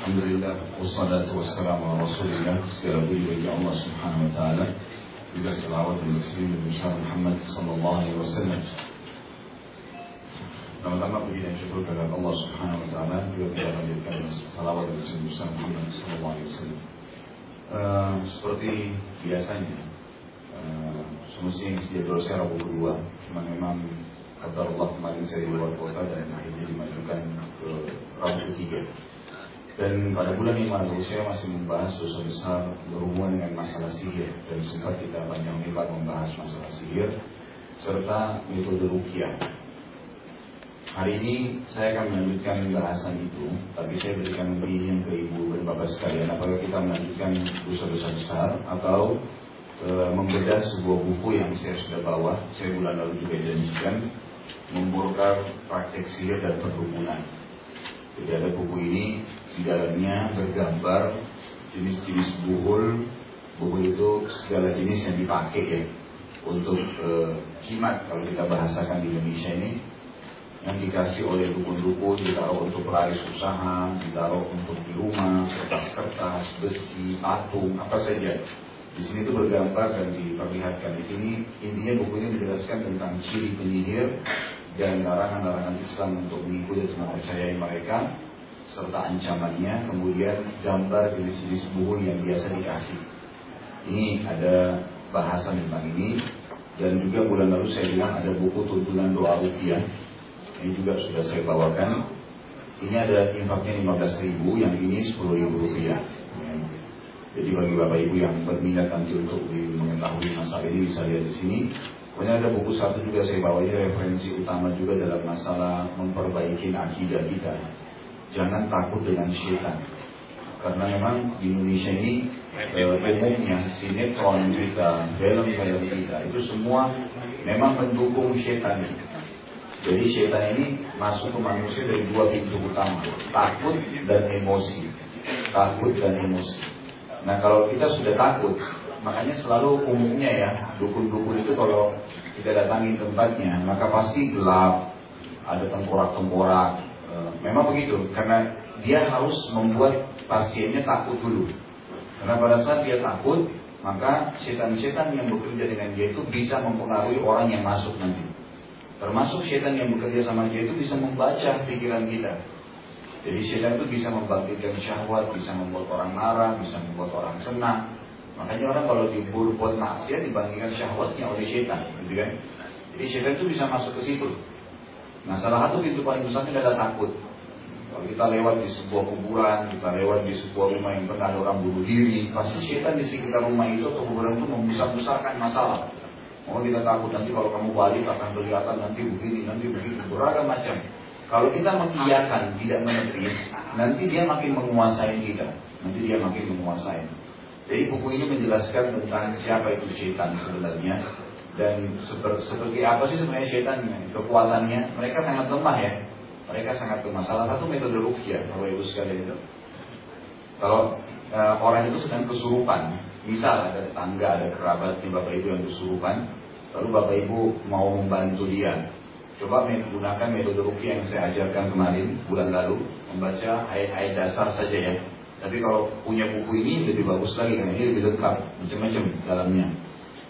Alhamdulillah. Wassalatu wassalamu ala Rasulillah. Segala puji Allah Subhanahu wa taala. Juga selawat dan taslim Nabi Muhammad sallallahu alaihi wasallam. Pertama-tama puji dan syukur kepada Allah Subhanahu wa taala. Juga kita panjatkan salawat dan taslim Nabi Muhammad sallallahu alaihi wasallam. Uh, seperti biasanya uh, semestinya Rabu kedua cuma memang kata Allah kemarin saya di luar kota dan akhirnya dimajukan ke Rabu ketiga. Dan pada bulan ini lalu saya masih membahas dosa besar berhubungan dengan masalah sihir. Dan sempat kita panjang lebar membahas masalah sihir serta metode rukiah. Hari ini saya akan melanjutkan bahasan itu, tapi saya berikan opinion ke ibu dan bapak sekalian. Apakah kita melanjutkan dosa-dosa besar atau e, membedah sebuah buku yang saya sudah bawa, saya bulan lalu juga janjikan membongkar praktek sihir dan perhubungan. Jadi ada buku ini di dalamnya bergambar jenis-jenis buhul. Buhul itu segala jenis yang dipakai ya untuk e, jimat kalau kita bahasakan di Indonesia ini. Yang dikasih oleh dukun-dukun ditaruh untuk pelaris usaha ditaruh untuk di rumah kertas-kertas besi patung apa saja. Di sini itu bergambar dan diperlihatkan. Di sini intinya buku ini menjelaskan tentang ciri penyihir dan larangan-larangan Islam untuk mengikuti dan mempercayai mereka serta ancamannya, kemudian gambar jenis-jenis buku yang biasa dikasih. Ini ada bahasan tentang ini dan juga bulan lalu saya bilang ada buku tuntunan doa rupiah. Ini juga sudah saya bawakan. Ini ada impaknya 15 ribu, yang ini 10 ribu rupiah. Jadi bagi bapak ibu yang berminat nanti untuk mengetahui masalah ini bisa lihat di sini. Kemudian ada buku satu juga saya bawa ini referensi utama juga dalam masalah memperbaiki akidah kita jangan takut dengan syaitan. Karena memang di Indonesia ini eh, umumnya sinetron kita, film-film kita itu semua memang mendukung syaitan. Jadi syaitan ini masuk ke manusia dari dua pintu utama, takut dan emosi. Takut dan emosi. Nah kalau kita sudah takut, makanya selalu umumnya ya, dukun-dukun itu kalau kita datangi tempatnya, maka pasti gelap, ada tengkorak-tengkorak, Memang begitu, karena dia harus membuat pasiennya takut dulu. Karena pada saat dia takut, maka setan-setan yang bekerja dengan dia itu bisa mempengaruhi orang yang masuk nanti. Termasuk setan yang bekerja sama dia itu bisa membaca pikiran kita. Jadi setan itu bisa membangkitkan syahwat, bisa membuat orang marah, bisa membuat orang senang. Makanya orang kalau diburu buat maksiat dibandingkan syahwatnya oleh setan, gitu kan? Jadi setan itu bisa masuk ke situ. Nah salah satu pintu paling besar itu adalah takut. Kalau kita lewat di sebuah kuburan, kita lewat di sebuah rumah yang pernah orang bunuh diri, pasti setan di sekitar rumah itu atau kuburan itu membesar-besarkan masalah. Mau kita takut nanti kalau kamu balik akan kelihatan nanti begini, nanti begitu, beragam macam. Kalau kita mengiyakan, tidak menepis, nanti dia makin menguasai kita. Nanti dia makin menguasai. Jadi buku ini menjelaskan tentang siapa itu setan sebenarnya dan seperti apa sih sebenarnya setannya, kekuatannya. Mereka sangat lemah ya, mereka sangat lemah. Salah satu metode rukyah, kalau ibu sekalian itu. Kalau e, orang itu sedang kesurupan, misal ada tetangga, ada kerabat di bapak ibu yang kesurupan, lalu bapak ibu mau membantu dia. Coba menggunakan metode rukyah yang saya ajarkan kemarin, bulan lalu, membaca ayat-ayat dasar saja ya. Tapi kalau punya buku ini lebih bagus lagi karena ini lebih lengkap, macam-macam dalamnya.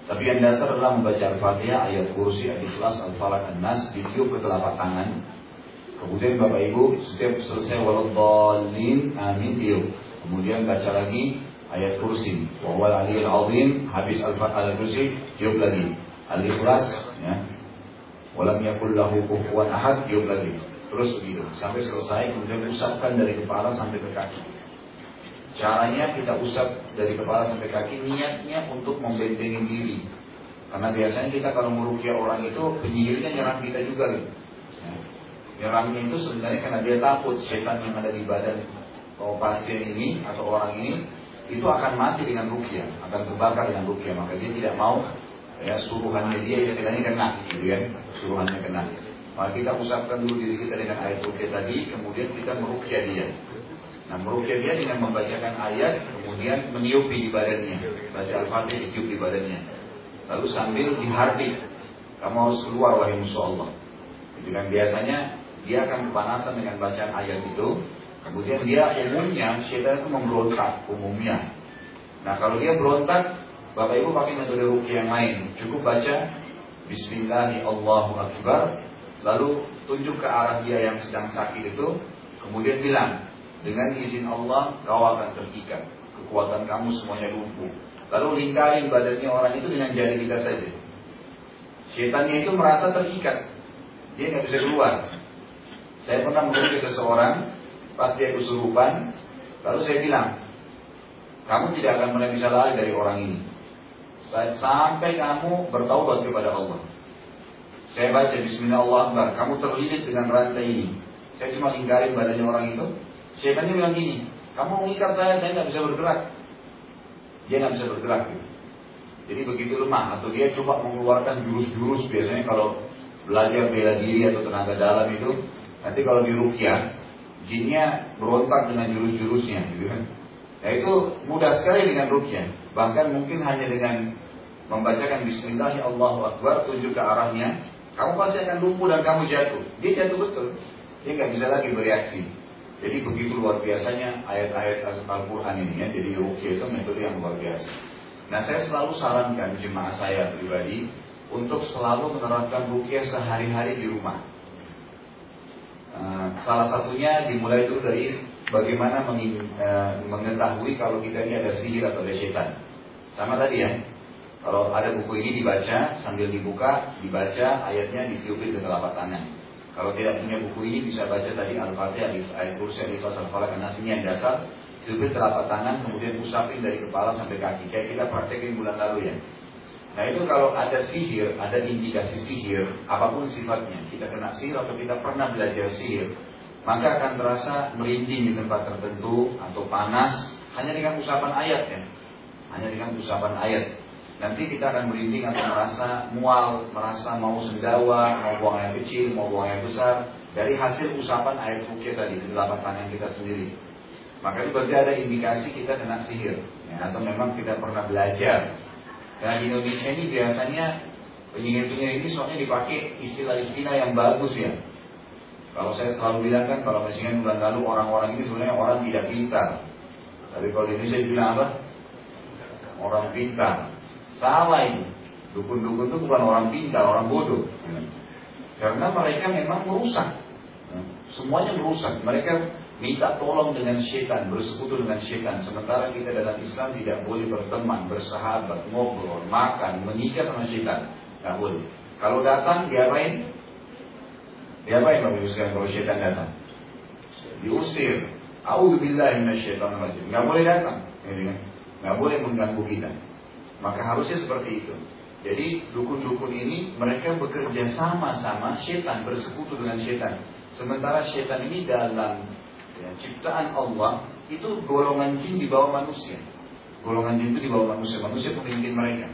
Tapi yang dasar adalah membaca Al-Fatihah, ayat kursi, ayat ikhlas, Al-Falaq, An-Nas, ditiup ke telapak tangan, Kemudian Bapak Ibu setiap selesai waladhalin amin tiup. Kemudian baca lagi ayat kursi. Wawal aliyil azim habis al-fatihah kursi tiup lagi. Al-ikhlas ya. Walam yakul lahu ahad tiup lagi. Terus begitu sampai selesai kemudian usapkan dari kepala sampai ke kaki. Caranya kita usap dari kepala sampai kaki niatnya untuk membentengi diri. Karena biasanya kita kalau merukia orang itu penyihirnya nyerang kita juga gitu. Nyerangnya itu sebenarnya karena dia takut setan yang ada di badan oh, pasien ini atau orang ini itu akan mati dengan rukyah, akan terbakar dengan rukyah. Maka dia tidak mau ya suruhannya dia istilahnya kena, gitu kan? Suruhannya kena. Maka kita usapkan dulu diri kita dengan ayat rukyah tadi, kemudian kita merukyah dia. Nah merukyah dia dengan membacakan ayat, kemudian meniupi di badannya, baca al-fatih ditiup di badannya. Lalu sambil dihardik, kamu harus keluar wahai musuh Allah. Dengan biasanya dia akan kepanasan dengan bacaan ayat itu. Kemudian dia umumnya syaitan itu memberontak umumnya. Nah kalau dia berontak, Bapak Ibu pakai metode rukyah yang lain. Cukup baca Bismillahirrahmanirrahim. Lalu tunjuk ke arah dia yang sedang sakit itu. Kemudian bilang, dengan izin Allah kau akan terikat. Kekuatan kamu semuanya lumpuh. Lalu lingkarin badannya orang itu dengan jari kita saja. Syaitannya itu merasa terikat. Dia nggak bisa keluar. Saya pernah mengunjungi seseorang, pas dia kesurupan, lalu saya bilang, kamu tidak akan pernah bisa lari dari orang ini. Sampai kamu bertaubat kepada Allah. Saya baca Bismillahirrahmanirrahim. Kamu terlilit dengan rantai ini. Saya cuma lingkarin badannya orang itu. Syaitannya bilang gini, kamu mengikat saya, saya nggak bisa bergerak. Dia nggak bisa bergerak. Gitu. Jadi begitu lemah atau dia coba mengeluarkan jurus-jurus biasanya kalau belajar bela diri atau tenaga dalam itu nanti kalau di rukyah jinnya berontak dengan jurus-jurusnya gitu kan. Nah itu mudah sekali dengan rukyah. Bahkan mungkin hanya dengan membacakan Bismillahirrahmanirrahim tunjuk ke arahnya, kamu pasti akan lumpuh dan kamu jatuh. Dia jatuh betul. Dia nggak bisa lagi bereaksi. Jadi begitu luar biasanya ayat-ayat Al-Quran ini ya. Jadi rukyah itu metode yang luar biasa. Nah saya selalu sarankan jemaah saya pribadi untuk selalu menerapkan rukyah sehari-hari di rumah. Uh, salah satunya dimulai dulu dari bagaimana uh, mengetahui kalau kita ini ada sihir atau ada setan. Sama tadi ya, kalau ada buku ini dibaca sambil dibuka, dibaca ayatnya ditiupin ke telapak tangan. Kalau tidak punya buku ini bisa baca tadi Al-Fatihah, ayat kursi, ayat al-falaq, yang dasar, Jubir telapak tangan kemudian usapin dari kepala sampai kaki kayak kita praktekin bulan lalu ya. Nah itu kalau ada sihir, ada indikasi sihir, apa pun sifatnya, kita kena sihir atau kita pernah belajar sihir, maka akan terasa merinding di tempat tertentu atau panas hanya dengan usapan ayat ya, hanya dengan usapan ayat. Nanti kita akan merinding atau merasa mual, merasa mau sendawa, mau buang air kecil, mau buang air besar dari hasil usapan ayat rukyah tadi di telapak tangan kita sendiri. Maka itu berarti ada indikasi kita kena sihir ya, Atau memang kita pernah belajar Dan di Indonesia ini biasanya Penyihir-penyihir ini soalnya dipakai istilah-istilah yang bagus ya Kalau saya selalu bilang kan Kalau misalnya bulan lalu orang-orang ini sebenarnya orang tidak pintar Tapi kalau di Indonesia bilang apa? Orang pintar Salah ini Dukun-dukun itu bukan orang pintar, orang bodoh Karena mereka memang merusak Semuanya merusak Mereka minta tolong dengan syaitan, bersekutu dengan syaitan. Sementara kita dalam Islam tidak boleh berteman, bersahabat, ngobrol, makan, menikah sama syaitan. Tidak boleh. Kalau datang, diapain? Diapain Bapak Ibu kalau syaitan datang? Diusir. A'udzubillah minasyaitan rajim. Nggak boleh datang. Nggak boleh mengganggu kita. Maka harusnya seperti itu. Jadi dukun-dukun ini mereka bekerja sama-sama syaitan, bersekutu dengan syaitan. Sementara syaitan ini dalam ya, ciptaan Allah itu golongan jin di bawah manusia. Golongan jin itu di bawah manusia. Manusia pemimpin mereka.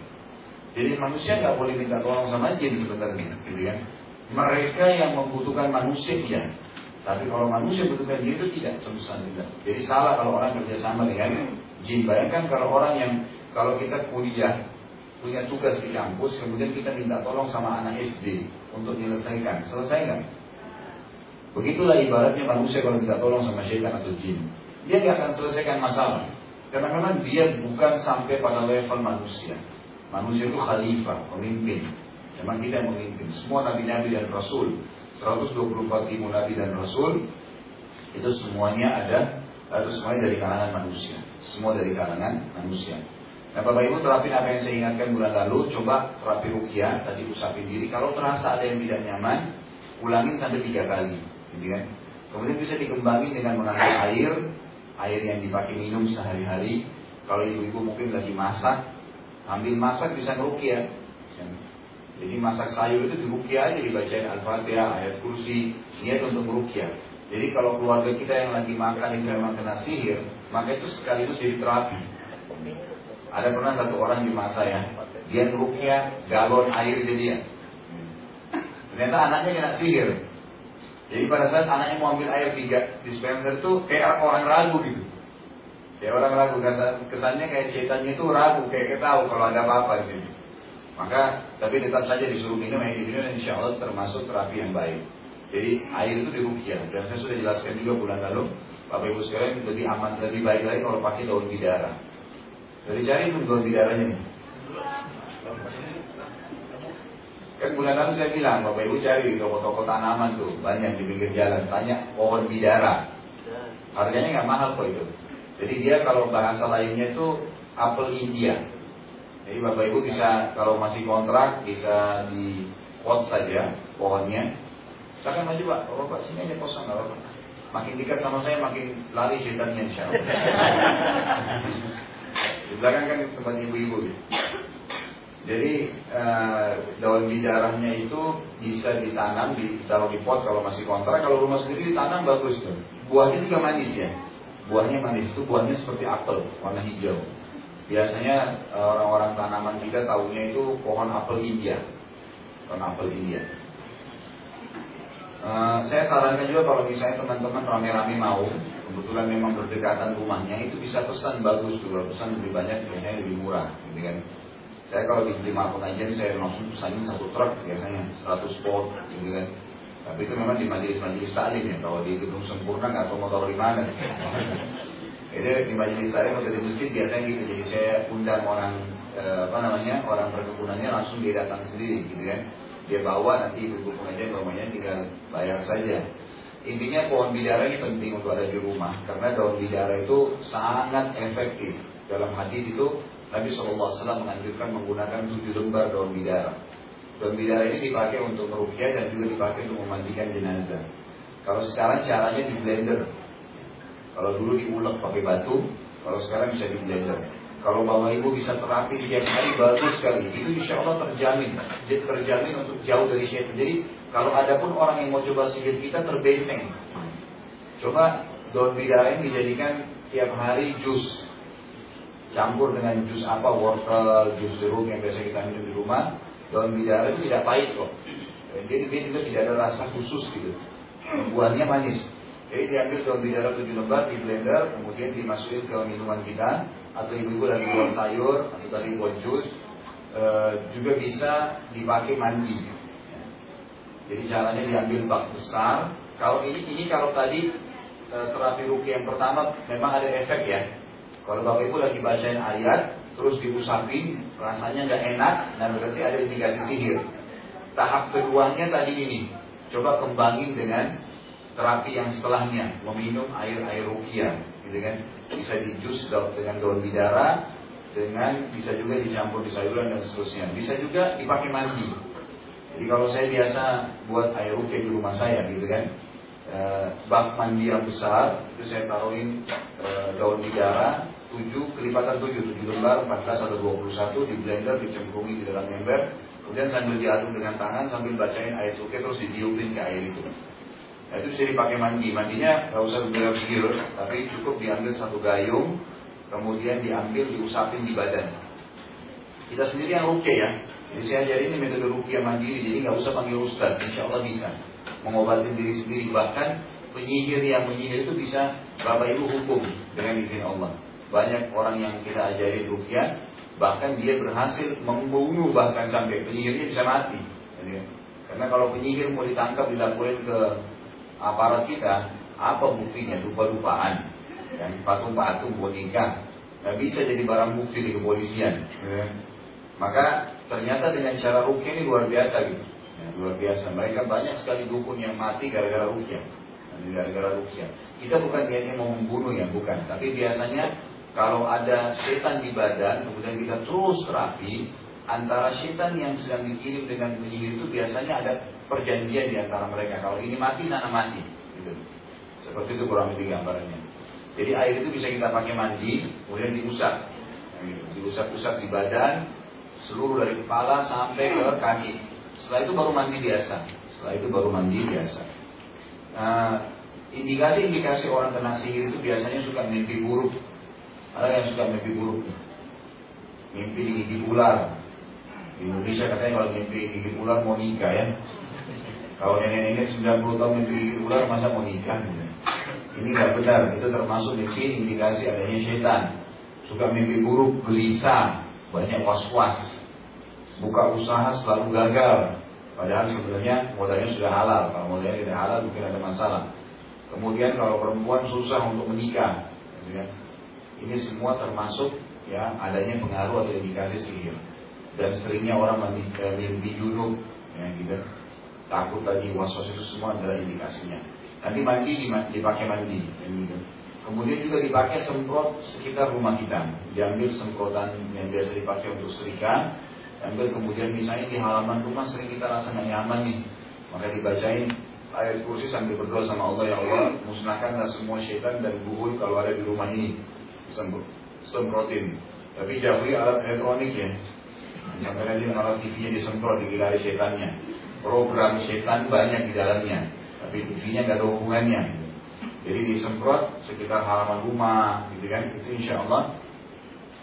Jadi manusia nggak boleh minta tolong sama jin sebenarnya, gitu ya. Mereka yang membutuhkan manusia ya. Tapi kalau manusia membutuhkan jin itu tidak semesta tidak. Jadi salah kalau orang kerjasama dengan jin. Bayangkan kalau orang yang kalau kita kuliah punya tugas di kampus, kemudian kita minta tolong sama anak SD untuk menyelesaikan, selesai nggak? Begitulah ibaratnya manusia kalau minta tolong sama syaitan atau jin. Dia tidak akan selesaikan masalah. Karena memang dia bukan sampai pada level manusia. Manusia itu khalifah, pemimpin. Memang kita yang memimpin. Semua nabi-nabi dan rasul, 124 ribu nabi dan rasul, itu semuanya ada, itu semuanya dari kalangan manusia. Semua dari kalangan manusia. Nah Bapak Ibu terapin apa yang saya ingatkan bulan lalu, coba terapi rukyah, tadi usapin diri. Kalau terasa ada yang tidak nyaman, ulangin sampai tiga kali gitu kan? Kemudian bisa dikembangin dengan mengambil air, air yang dipakai minum sehari-hari. Kalau ibu-ibu mungkin lagi masak, ambil masak bisa ngerukyah. Jadi masak sayur itu dirukyah aja dibacain Al-Fatihah, ayat kursi, niat untuk merukyah. Jadi kalau keluarga kita yang lagi makan itu memang kena sihir, maka itu sekaligus jadi terapi. Ada pernah satu orang di masa ya, dia merukyah galon air jadi dia. Ternyata anaknya kena sihir. Jadi pada saat anaknya mau ambil air tiga dispenser itu kayak orang ragu gitu. Kayak orang ragu kesannya kayak setannya itu ragu kayak ketahu kalau ada apa-apa di sini. Maka tapi tetap saja disuruh minum air dan insya Allah termasuk terapi yang baik. Jadi air itu dirukyah dan saya sudah jelaskan juga bulan lalu Bapak Ibu sekalian lebih aman, lebih baik lagi kalau pakai daun bidara. Jadi cari pun daun bidaranya nih. Kan bulan lalu saya bilang Bapak Ibu cari di toko-toko tanaman tuh banyak di pinggir jalan. Tanya pohon bidara. Harganya nggak mahal kok itu. Jadi dia kalau bahasa lainnya itu apel India. Jadi Bapak Ibu bisa kalau masih kontrak bisa di quote saja pohonnya Silakan maju Pak, oh, Pak sini aja kosong nggak apa-apa. Makin dekat sama saya makin lari setannya insya Allah. Di belakang kan tempat ibu-ibu. Jadi uh, daun bidarahnya itu bisa ditanam, ditaruh di pot kalau masih kontrak. Kalau rumah sendiri ditanam bagus tuh. Buahnya juga manis ya. Buahnya manis itu buahnya seperti apel, warna hijau. Biasanya eh, orang-orang tanaman kita tahunya itu pohon apel India, pohon apel India. Uh, saya sarankan juga kalau misalnya teman-teman rame-rame mau, kebetulan memang berdekatan rumahnya, itu bisa pesan bagus juga, pesan lebih banyak, biasanya lebih murah, gitu kan. Saya kalau di lima pengajian saya langsung pesanin satu truk biasanya 100 pot, gitu kan. Tapi itu memang di majelis-majelis taklim ya, kalau di gedung sempurna nggak tahu mau taruh di mana. Jadi di majelis taklim atau di masjid biasanya gitu, jadi saya undang orang eh, apa namanya orang perkebunannya langsung dia datang sendiri, gitu kan dia bawa nanti ibu pengajian bawanya tinggal bayar saja. Intinya pohon bidara ini penting untuk ada di rumah karena daun bidara itu sangat efektif. Dalam hadis itu Nabi SAW menganjurkan menggunakan tujuh lembar daun bidara. Daun bidara ini dipakai untuk merukyah dan juga dipakai untuk memandikan jenazah. Kalau sekarang caranya di blender. Kalau dulu diulek pakai batu, kalau sekarang bisa di blender. Kalau Bapak Ibu bisa terapi tiap hari bagus sekali. Itu insya Allah terjamin. Terjamin untuk jauh dari syaitan. Jadi kalau ada pun orang yang mau coba sihir kita terbenteng. Coba daun bidara ini dijadikan tiap hari jus. Campur dengan jus apa, wortel, jus jeruk yang biasa kita minum di rumah. Daun bidara itu tidak pahit kok. Jadi dia juga tidak ada rasa khusus gitu. Buahnya manis. Jadi diambil daun bidara tujuh lembar di blender, kemudian dimasukin ke minuman kita, atau ibu-ibu lagi buat sayur, atau tadi buat jus, e, juga bisa dipakai mandi. Jadi caranya diambil bak besar. Kalau ini, ini kalau tadi e, terapi ruki yang pertama memang ada efek ya. Kalau bapak ibu lagi bacain ayat, terus diusapin, rasanya nggak enak, dan berarti ada indikasi sihir. Tahap keduanya tadi ini, coba kembangin dengan terapi yang setelahnya meminum air air rukia gitu kan. Bisa dijus dengan daun bidara dengan bisa juga dicampur di sayuran dan seterusnya. Bisa juga dipakai mandi. Jadi kalau saya biasa buat air rukia di rumah saya gitu kan e, bak mandi yang besar itu saya taruhin e, daun bidara 7 kelipatan 7 7 lembar 14 atau 21 di blender dicemplungi di dalam ember kemudian sambil diaduk dengan tangan sambil bacain ayat rukia terus ditiupin ke air itu Nah, itu bisa dipakai mandi. Mandinya nggak usah gigil, tapi cukup diambil satu gayung, kemudian diambil diusapin di badan. Kita sendiri yang rukyah ya. Jadi saya ajarin ini metode rukyah mandiri, jadi nggak usah panggil ustaz, insya Allah bisa mengobati diri sendiri. Bahkan penyihir yang menyihir itu bisa bapak ibu hukum dengan izin Allah. Banyak orang yang kita ajari rukyah, bahkan dia berhasil membunuh bahkan sampai penyihirnya bisa mati. Karena kalau penyihir mau ditangkap dilakukan ke aparat kita apa buktinya? Lupa-lupaan. Yang patung-patung boneka nggak bisa jadi barang bukti di kepolisian. Ya. maka ternyata dengan cara rukyah ini luar biasa gitu. Ya, luar biasa. Mereka banyak sekali dukun yang mati gara-gara rukyah. Gara-gara rukyah. Kita bukan niatnya mau membunuh ya bukan. Tapi biasanya kalau ada setan di badan kemudian kita terus terapi antara setan yang sedang dikirim dengan penyihir itu biasanya ada perjanjian di antara mereka. Kalau ini mati, sana mati. Gitu. Seperti itu kurang lebih gambarannya. Jadi air itu bisa kita pakai mandi, kemudian diusap. Gitu. Diusap-usap di badan, seluruh dari kepala sampai ke kaki. Setelah itu baru mandi biasa. Setelah itu baru mandi biasa. Nah, indikasi-indikasi orang kena sihir itu biasanya suka mimpi buruk. Ada yang suka mimpi buruk. Mimpi digigit ular. Di Indonesia katanya kalau mimpi gigit ular mau nikah ya. Kalau nenek-nenek 90 tahun mimpi ular masa mau nikah? Ini nggak benar. Itu termasuk mimpi indikasi adanya setan. Suka mimpi buruk, gelisah, banyak was-was. Buka usaha selalu gagal. Padahal sebenarnya modalnya sudah halal. Kalau modalnya tidak halal mungkin ada masalah. Kemudian kalau perempuan susah untuk menikah, gitu kan? ini semua termasuk ya adanya pengaruh atau indikasi sihir. Dan seringnya orang mimpi junub, ya gitu. Takut tadi was-was itu semua adalah indikasinya. Nanti mandi dipakai mandi. Kemudian juga dipakai semprot sekitar rumah kita. Diambil semprotan yang biasa dipakai untuk setrika, ambil kemudian misalnya di halaman rumah sering kita rasa nyaman nih, maka dibacain ayat kursi sambil berdoa sama Allah ya Allah musnahkanlah semua syaitan dan buhul kalau ada di rumah ini semprotin tapi jauhi alat elektronik ya sampai nanti alat TV-nya disemprot dikira syaitannya program syaitan banyak di dalamnya tapi TV-nya nggak ada hubungannya jadi disemprot sekitar halaman rumah, gitu kan? Itu insya Allah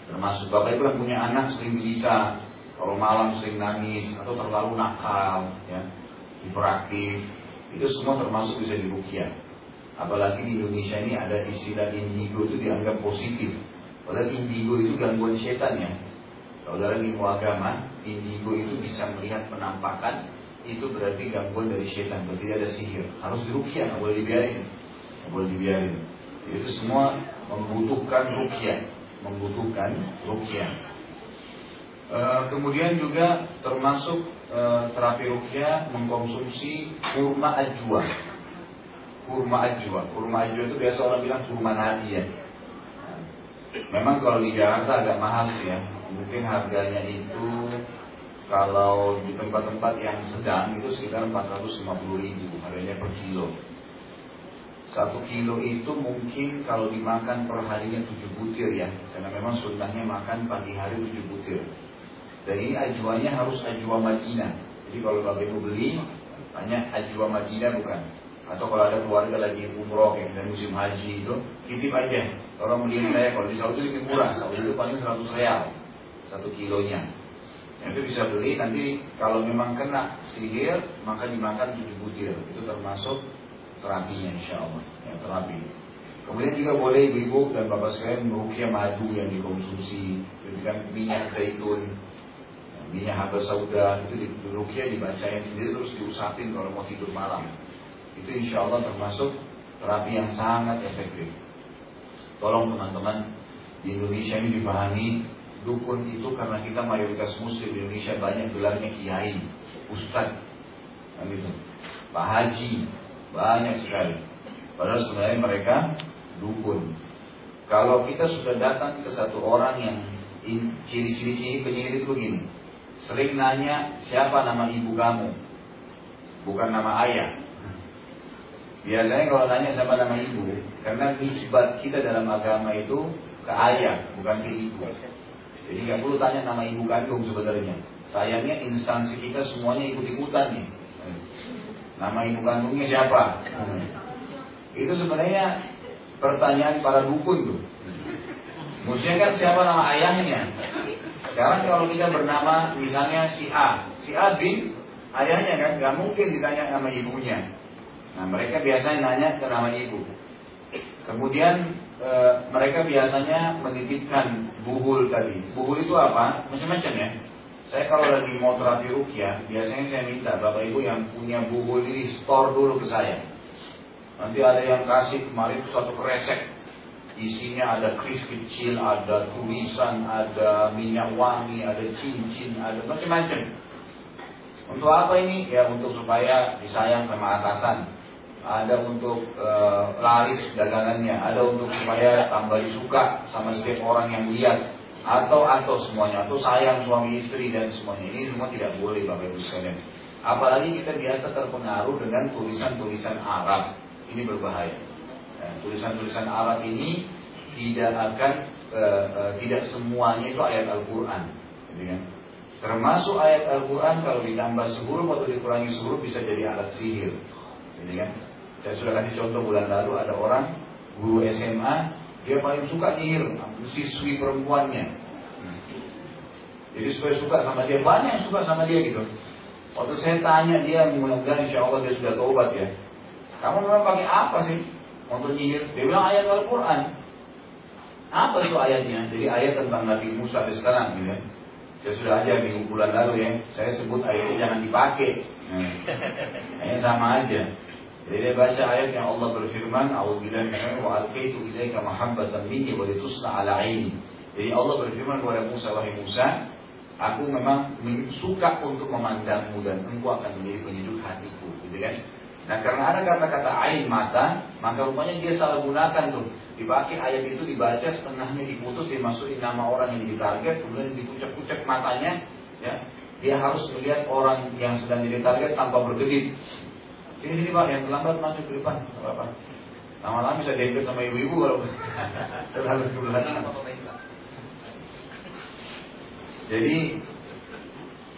termasuk bapak ibu yang punya anak sering bisa kalau malam sering nangis atau terlalu nakal, ya, hiperaktif, itu semua termasuk bisa dirukiah. Apalagi di Indonesia ini ada istilah indigo itu dianggap positif. Padahal indigo itu gangguan setan ya. Kalau dalam ilmu agama, indigo itu bisa melihat penampakan, itu berarti gangguan dari setan, berarti ada sihir. Harus dirukiah, nggak boleh dibiarin boleh dibiarin. Itu semua membutuhkan rukyah, membutuhkan rukyah. E, kemudian juga termasuk e, terapi rukyah mengkonsumsi kurma ajwa. Kurma ajwa, kurma ajwa itu biasa orang bilang kurma nadi ya. Memang kalau di Jakarta agak mahal sih ya. Mungkin harganya itu kalau di tempat-tempat yang sedang itu sekitar 450 ribu harganya per kilo. Satu kilo itu mungkin kalau dimakan per harinya tujuh butir ya. Karena memang sunnahnya makan pagi hari tujuh butir. Dan ini ajuannya harus ajwa Madinah. Jadi kalau bapak ibu beli, tanya ajwa Madinah bukan. Atau kalau ada keluarga lagi umroh kayak dan musim haji itu, titip aja. Orang beli saya kalau di Saudi lebih murah. Saudi itu paling 100 real satu kilonya. Itu bisa beli nanti kalau memang kena sihir maka dimakan tujuh butir. Itu termasuk terapinya insya Allah. Ya, terapi. Kemudian juga boleh ibu dan bapak sekalian merukia madu yang dikonsumsi. Kan minyak zaitun minyak habar sauda itu di rukia dibacain sendiri terus diusapin kalau mau tidur malam. Itu insya Allah termasuk terapi yang sangat efektif. Tolong teman-teman di Indonesia ini dipahami dukun itu karena kita mayoritas muslim di Indonesia banyak gelarnya kiai, ustad, kan gitu. Pak Haji, banyak sekali. Padahal sebenarnya mereka dukun. Kalau kita sudah datang ke satu orang yang ciri-ciri penyihir itu begini. Sering nanya siapa nama ibu kamu. Bukan nama ayah. Biasanya kalau nanya siapa nama ibu, karena nisbat kita dalam agama itu ke ayah, bukan ke ibu. Jadi nggak perlu tanya nama ibu kandung sebenarnya. Sayangnya instansi kita semuanya ikut-ikutan nih. Nama ibu kandungnya siapa? Itu sebenarnya pertanyaan para dukun tuh. Maksudnya kan siapa nama ayahnya? Sekarang kalau kita bernama misalnya si A, si A bin ayahnya kan nggak mungkin ditanya nama ibunya. Nah mereka biasanya nanya ke nama ibu. Kemudian e, mereka biasanya menitipkan buhul tadi. Buhul itu apa? Macam-macam ya. Saya kalau lagi mau terapi rukyah, biasanya saya minta Bapak Ibu yang punya buku ini store dulu ke saya. Nanti ada yang kasih kemarin satu kresek. Isinya ada kris kecil, ada tulisan, ada minyak wangi, ada cincin, ada macam-macam. Untuk apa ini? Ya untuk supaya disayang sama atasan. Ada untuk e, laris dagangannya, ada untuk supaya tambah suka sama setiap orang yang lihat. Atau atau semuanya atau sayang suami istri dan semuanya. Ini semua tidak boleh bapak ibu sekalian. Apalagi kita biasa terpengaruh dengan tulisan-tulisan Arab. Ini berbahaya. Tulisan-tulisan Arab ini tidak akan e, e, tidak semuanya itu ayat Al-Quran. Gitu kan? termasuk ayat Al-Quran kalau ditambah huruf atau dikurangi huruf bisa jadi alat sihir. Gitu kan saya sudah kasih contoh bulan lalu ada orang guru SMA dia paling suka nyihir siswi perempuannya. Jadi supaya suka sama dia, banyak yang suka sama dia gitu. Waktu saya tanya dia, mudah-mudahan insya Allah dia sudah taubat ya. Kamu memang pakai apa sih untuk nyihir? Dia bilang ayat Al-Quran. Apa itu ayatnya? Jadi ayat tentang Nabi Musa di sekarang gitu ya. Saya sudah ajar di bulan lalu ya, saya sebut ayatnya jangan dipakai. Nah, sama aja. Jadi dia baca ayat yang Allah berfirman, "A'udzubillahi minasyaitonir wa alqaitu ilaika mahabbatan minni wa litusna 'ala 'aini." Jadi Allah berfirman kepada Musa, "Wahai Musa, aku memang suka untuk memandangmu dan engkau akan menjadi penyejuk hatiku." Gitu kan? Nah, karena ada kata-kata ain mata, maka rupanya dia salah gunakan tuh. Dipakai ayat itu dibaca setengahnya diputus dimasukin nama orang yang ditarget, kemudian dikucek-kucek matanya, ya. Dia harus melihat orang yang sedang jadi target tanpa berkedip. Sini sini pak, yang terlambat masuk ke depan, apa-apa. Lama-lama bisa dempet sama ibu-ibu kalau terlalu ke. Jadi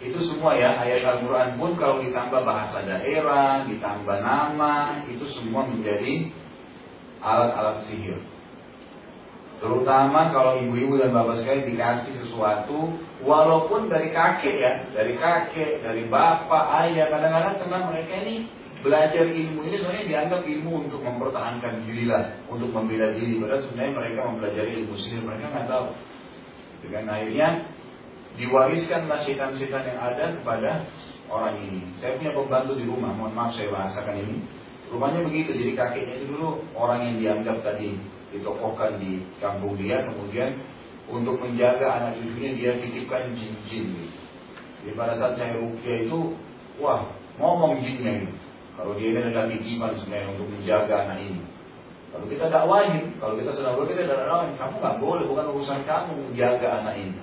itu semua ya ayat Al-Quran pun kalau ditambah bahasa daerah, ditambah nama, itu semua menjadi alat-alat sihir. Terutama kalau ibu-ibu dan bapak sekalian dikasih sesuatu, walaupun dari kakek ya, dari kakek, dari bapak, ayah, kadang-kadang karena mereka ini belajar ilmu ini sebenarnya dianggap ilmu untuk mempertahankan diri lah, untuk membela diri. Padahal sebenarnya mereka mempelajari ilmu sihir, mereka nggak tahu. Dengan akhirnya diwariskanlah setan-setan yang ada kepada orang ini. Saya punya pembantu di rumah, mohon maaf saya bahasakan ini. Rumahnya begitu, jadi kakeknya itu dulu orang yang dianggap tadi ditokohkan di kampung dia, kemudian untuk menjaga anak cucunya dia titipkan jin-jin. Jadi pada saat saya rukia itu, wah ngomong jinnya itu. Kalau dia ini adalah titipan sebenarnya untuk menjaga anak ini. Kalau kita dakwahin, kalau kita sedang kita dakwahin, kamu nggak boleh, bukan urusan kamu menjaga anak ini.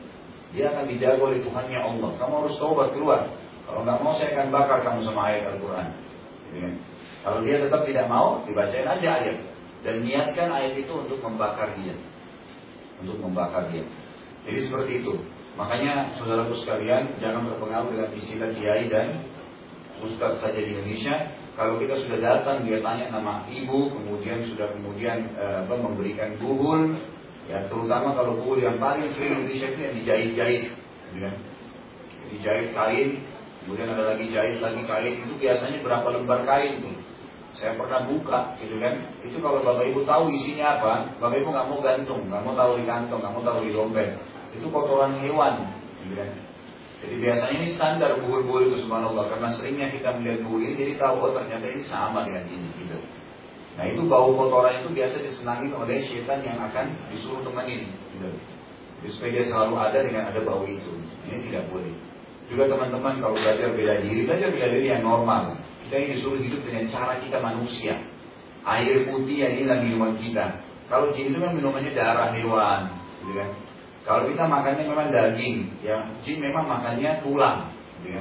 Dia akan dijaga oleh Tuhannya Allah. Kamu harus taubat keluar. Kalau nggak mau saya akan bakar kamu sama ayat Al-Quran. Ya. Kalau dia tetap tidak mau, dibacain aja ayat. Dan niatkan ayat itu untuk membakar dia. Untuk membakar dia. Jadi seperti itu. Makanya saudaraku sekalian, jangan terpengaruh dengan istilah kiai dan ustadz saja di Indonesia kalau kita sudah datang dia tanya nama ibu, kemudian sudah kemudian e, memberikan buhul, ya terutama kalau buhul yang paling sering di itu yang dijahit-jahit, ya. dijahit kain, kemudian ada lagi jahit lagi kain, itu biasanya berapa lembar kain tuh. Saya pernah buka, gitu kan. Itu kalau bapak ibu tahu isinya apa, bapak ibu nggak mau gantung, nggak mau taruh di kantong, nggak mau taruh di dompet. Itu kotoran hewan, gitu kan. Jadi biasanya ini standar buhul-buhul itu subhanallah karena seringnya kita melihat buhul ini jadi tahu oh ternyata ini sama dengan ini gitu. Nah itu bau kotoran itu biasa disenangi oleh syaitan yang akan disuruh temenin gitu. Jadi supaya dia selalu ada dengan ada bau itu. Ini tidak boleh. Juga teman-teman kalau belajar bela diri, belajar bela diri yang normal. Kita ini disuruh hidup dengan cara kita manusia. Air putih yang inilah minuman kita. Kalau jin itu kan minumannya darah hewan, gitu kan. Kalau kita makannya memang daging, ya jin memang makannya tulang, ya.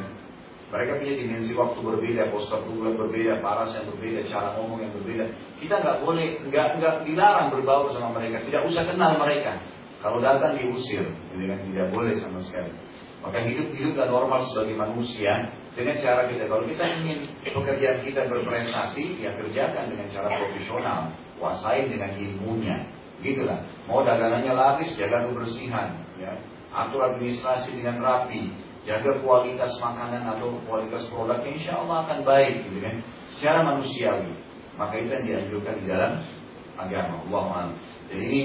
Mereka punya dimensi waktu berbeda, postur tubuh berbeda, paras yang berbeda, cara ngomong yang berbeda. Kita nggak boleh, nggak nggak dilarang berbaur sama mereka, tidak usah kenal mereka. Kalau datang diusir, gitu kan? Tidak boleh sama sekali. Maka hidup-hidup dan normal sebagai manusia dengan cara kita. Kalau kita ingin pekerjaan kita berprestasi, ya kerjakan dengan cara profesional, kuasain dengan ilmunya. Gitulah. Mau dagangannya laris, jaga kebersihan, ya. Atur administrasi dengan rapi, jaga kualitas makanan atau kualitas produknya, insya Allah akan baik, gitu kan. Secara manusiawi. Maka itu yang dianjurkan di dalam agama. Allah Jadi ini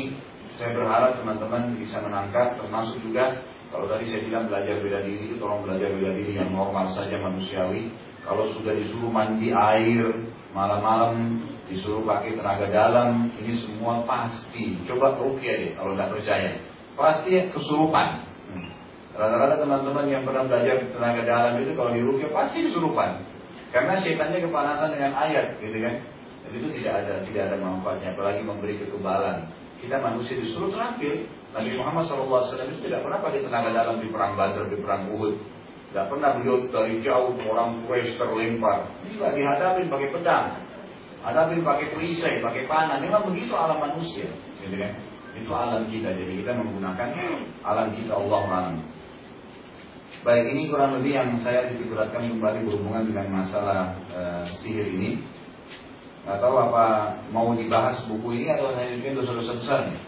saya berharap teman-teman bisa menangkap, termasuk juga kalau tadi saya bilang belajar bela diri itu tolong belajar bela diri yang normal saja manusiawi. Kalau sudah disuruh mandi air malam-malam disuruh pakai tenaga dalam, ini semua pasti. Coba rukyah deh kalau tidak percaya. Pasti kesurupan. Hmm. Rata-rata teman-teman yang pernah belajar tenaga dalam itu kalau di rukyah pasti kesurupan. Karena setannya kepanasan dengan ayat, gitu kan? Jadi itu tidak ada tidak ada manfaatnya, apalagi memberi kekebalan. Kita manusia disuruh terampil. Nabi Muhammad SAW itu tidak pernah pakai tenaga dalam di perang Badar, di perang Uhud. Tidak pernah beliau dari jauh orang Quraisy terlempar. Ini lagi hadapin pakai pedang. Hadapin pakai perisai, pakai panah. Memang begitu alam manusia. Gitu kan? Itu alam kita. Jadi kita menggunakan alam kita Allah alam. Baik, ini kurang lebih yang saya diberatkan kembali berhubungan dengan masalah uh, sihir ini. Gak tahu apa mau dibahas buku ini atau saya bikin dosa-dosa besar nih?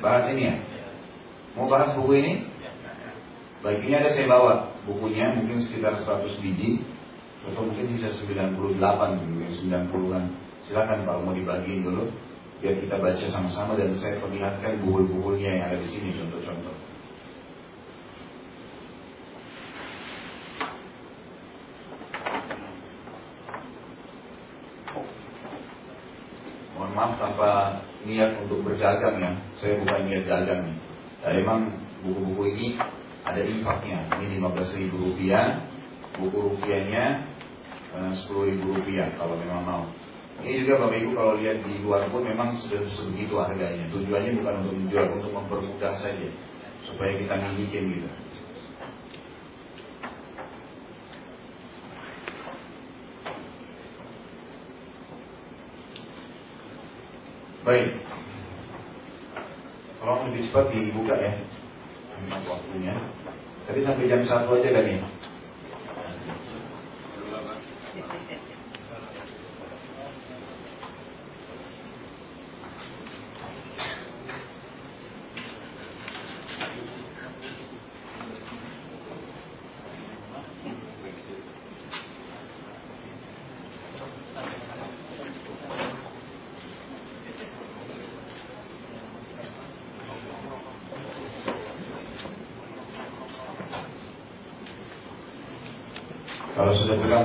Bahas ini ya? Mau bahas buku ini? Baik, ini ada saya bawa bukunya, mungkin sekitar 100 biji atau mungkin bisa 98 90-an. Silakan Pak mau dibagiin dulu biar kita baca sama-sama dan saya perlihatkan buku-bukunya yang ada di sini contoh-contoh. Mohon maaf tanpa niat untuk berdagang ya, saya bukan niat dagang nih. Nah, memang buku-buku ini ada impaknya, ini 15 rupiah, buku rupiahnya eh, 10 ribu rupiah kalau memang mau. Ini juga Bapak Ibu kalau lihat di luar pun memang sudah sebegitu harganya. Tujuannya bukan untuk menjual, untuk mempermudah saja. Supaya kita milikin gitu. Baik. Kalau lebih cepat dibuka ya. Ini waktunya. Tadi sampai jam satu aja kan ya?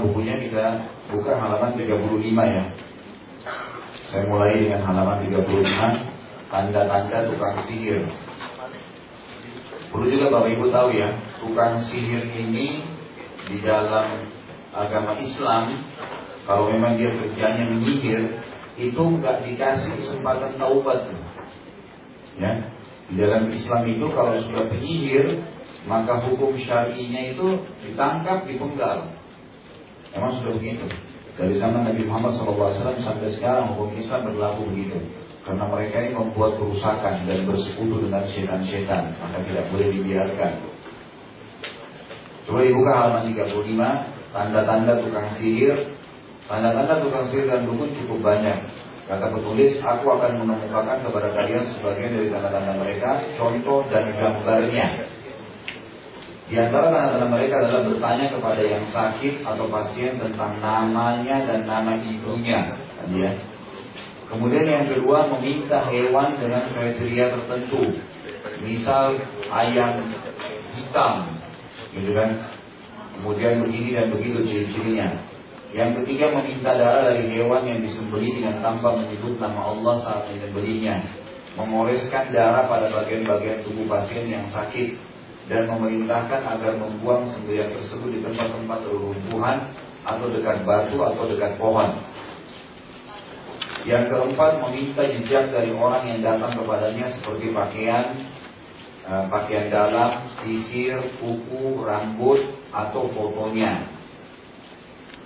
bukunya kita buka halaman 35 ya. Saya mulai dengan halaman 35 tanda-tanda tukang sihir. Perlu juga Bapak Ibu tahu ya, tukang sihir ini di dalam agama Islam kalau memang dia kerjanya menyihir itu nggak dikasih kesempatan taubat. Ya, di dalam Islam itu kalau sudah penyihir maka hukum syar'inya itu ditangkap, dipenggal. Memang sudah begitu. Dari zaman Nabi Muhammad SAW sampai sekarang hukum Islam berlaku begitu. Karena mereka ini membuat kerusakan dan bersekutu dengan setan-setan, maka tidak boleh dibiarkan. Coba dibuka halaman 35, tanda-tanda tukang sihir. Tanda-tanda tukang sihir dan dukun cukup banyak. Kata penulis, aku akan menemukan kepada kalian sebagian dari tanda-tanda mereka, contoh dan gambarnya. Di antara tanda-tanda mereka adalah bertanya kepada yang sakit atau pasien tentang namanya dan nama ibunya. Ya. Kemudian yang kedua meminta hewan dengan kriteria tertentu. Misal ayam hitam, gitu kan? Kemudian begini dan begitu ciri-cirinya. Yang ketiga meminta darah dari hewan yang disembeli dengan tanpa menyebut nama Allah saat menyembelinya. Memoreskan darah pada bagian-bagian tubuh pasien yang sakit dan memerintahkan agar membuang sembelian tersebut di tempat-tempat reruntuhan atau dekat batu atau dekat pohon. Yang keempat, meminta jejak dari orang yang datang kepadanya seperti pakaian, eh, pakaian dalam, sisir, kuku, rambut, atau fotonya.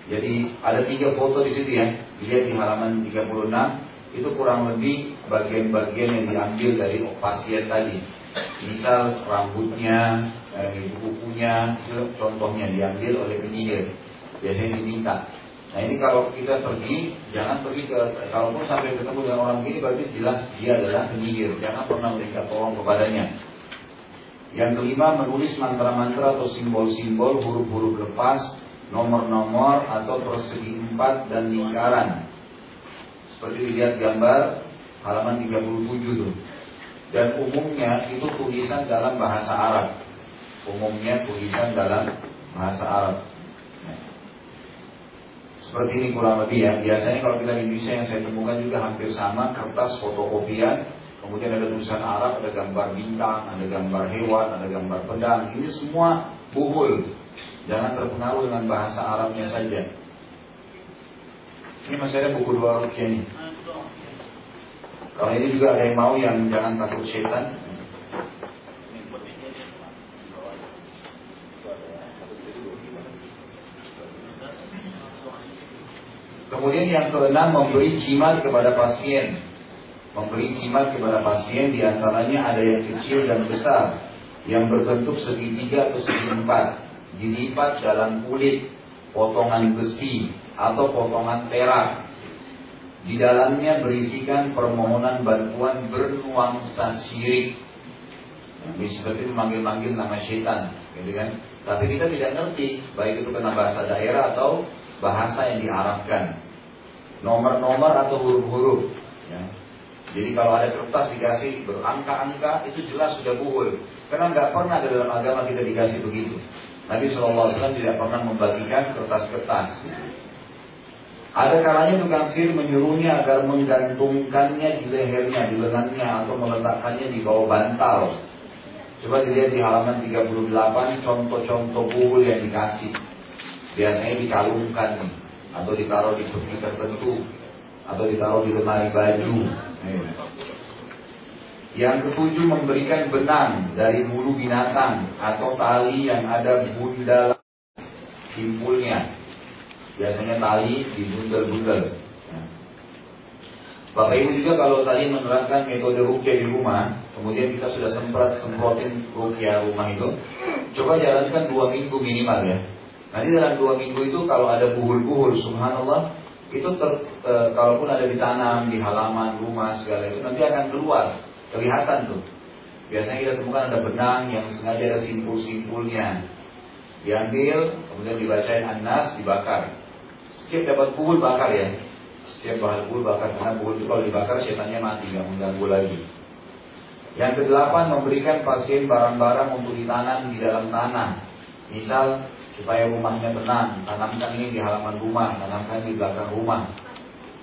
Jadi ada tiga foto di situ ya, dilihat di halaman 36, itu kurang lebih bagian-bagian yang diambil dari pasien tadi misal rambutnya, kukunya, contohnya diambil oleh penyihir, biasanya diminta. Nah ini kalau kita pergi, jangan pergi ke, kalaupun sampai ketemu dengan orang ini berarti jelas dia adalah penyihir. Jangan pernah mereka tolong kepadanya. Yang kelima, menulis mantra-mantra atau simbol-simbol, huruf-huruf lepas, nomor-nomor atau persegi empat dan lingkaran. Seperti dilihat gambar halaman 37 tuh dan umumnya itu tulisan dalam bahasa Arab. Umumnya tulisan dalam bahasa Arab. Seperti ini kurang lebih ya. Biasanya kalau kita di Indonesia yang saya temukan juga hampir sama kertas fotokopian. Kemudian ada tulisan Arab, ada gambar bintang, ada gambar hewan, ada gambar pedang. Ini semua buhul. Jangan terpengaruh dengan bahasa Arabnya saja. Ini masih ada buku dua rupiah ini. Kalau ini juga ada yang mau yang jangan takut setan. Kemudian yang keenam memberi jimat kepada pasien. Memberi jimat kepada pasien di antaranya ada yang kecil dan besar, yang berbentuk segitiga atau segi empat, dilipat dalam kulit, potongan besi atau potongan perak, di dalamnya berisikan permohonan bantuan bernuansa syirik. Seperti memanggil-manggil nama syaitan, gitu kan? Tapi kita tidak ngerti, baik itu kena bahasa daerah atau bahasa yang diarahkan. Nomor-nomor atau huruf-huruf. Ya. Jadi kalau ada kertas dikasih berangka-angka, itu jelas sudah buhul. Karena nggak pernah dalam agama kita dikasih begitu. Nabi SAW tidak pernah membagikan kertas-kertas. Ada kalanya tukang sihir menyuruhnya agar menggantungkannya di lehernya, di lengannya, atau meletakkannya di bawah bantal. Coba dilihat di halaman 38 contoh-contoh buhul yang dikasih. Biasanya dikalungkan nih, atau ditaruh di tepi tertentu, atau ditaruh di lemari baju. Yang ketujuh memberikan benang dari bulu binatang atau tali yang ada bundal simpulnya biasanya tali dibundel-bundel. Ya. Bapak Ibu juga kalau tadi menerapkan metode rukyah di rumah, kemudian kita sudah semprot semprotin rukyah rumah itu, coba jalankan dua minggu minimal ya. Nanti dalam dua minggu itu kalau ada buhul-buhul, subhanallah, itu ter, e, kalaupun ada ditanam di halaman rumah segala itu nanti akan keluar, kelihatan tuh. Biasanya kita temukan ada benang yang sengaja ada simpul-simpulnya. Diambil, kemudian dibacain anas, dibakar. Setiap dapat pukul bakar ya. Setiap bahan pukul bakar karena pukul itu kalau dibakar setannya mati nggak mengganggu lagi. Yang kedelapan memberikan pasien barang-barang untuk ditanam di dalam tanah. Misal supaya rumahnya tenang, tanamkan ini di halaman rumah, tanamkan di belakang rumah.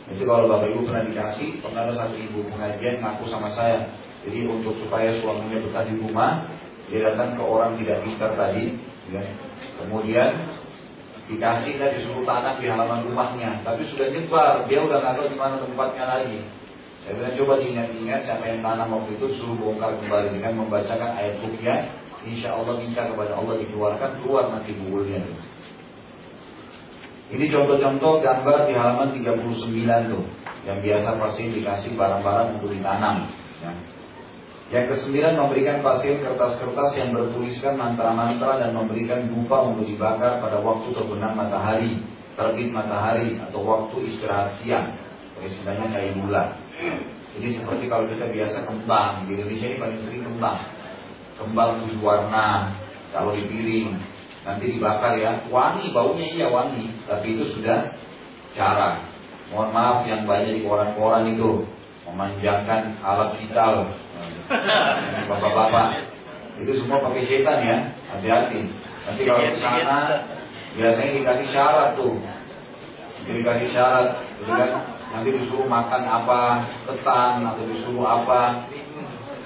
Itu kalau bapak ibu pernah dikasih, pernah ada satu ibu pengajian ngaku sama saya. Jadi untuk supaya suaminya betah di rumah, dia datang ke orang tidak pintar tadi, ya. kemudian dikasih dan disuruh tanam di halaman rumahnya, tapi sudah nyebar, dia udah nggak tahu di mana tempatnya lagi. Saya bilang coba diingat-ingat siapa yang tanam waktu itu suruh bongkar kembali dengan membacakan ayat rukyah. Insya Allah minta kepada Allah dikeluarkan keluar nanti bukulnya. Ini contoh-contoh gambar di halaman 39 tuh, yang biasa pasti dikasih barang-barang untuk ditanam. Ya. Yang kesembilan memberikan pasien kertas-kertas yang bertuliskan mantra-mantra dan memberikan dupa untuk dibakar pada waktu terbenam matahari, terbit matahari atau waktu istirahat siang. Istilahnya kayak bulan. Jadi seperti kalau kita biasa kembang di Indonesia ini paling sering kembang. Kembang tujuh warna, kalau di piring, nanti dibakar ya, wangi baunya iya wangi, tapi itu sudah cara. Mohon maaf yang banyak di koran-koran itu memanjangkan alat vital. Bapak-bapak itu semua pakai setan ya hati-hati. Nanti kalau ke sana biasanya dikasih syarat tuh. Dikasih syarat gitu nanti disuruh makan apa ketan atau disuruh apa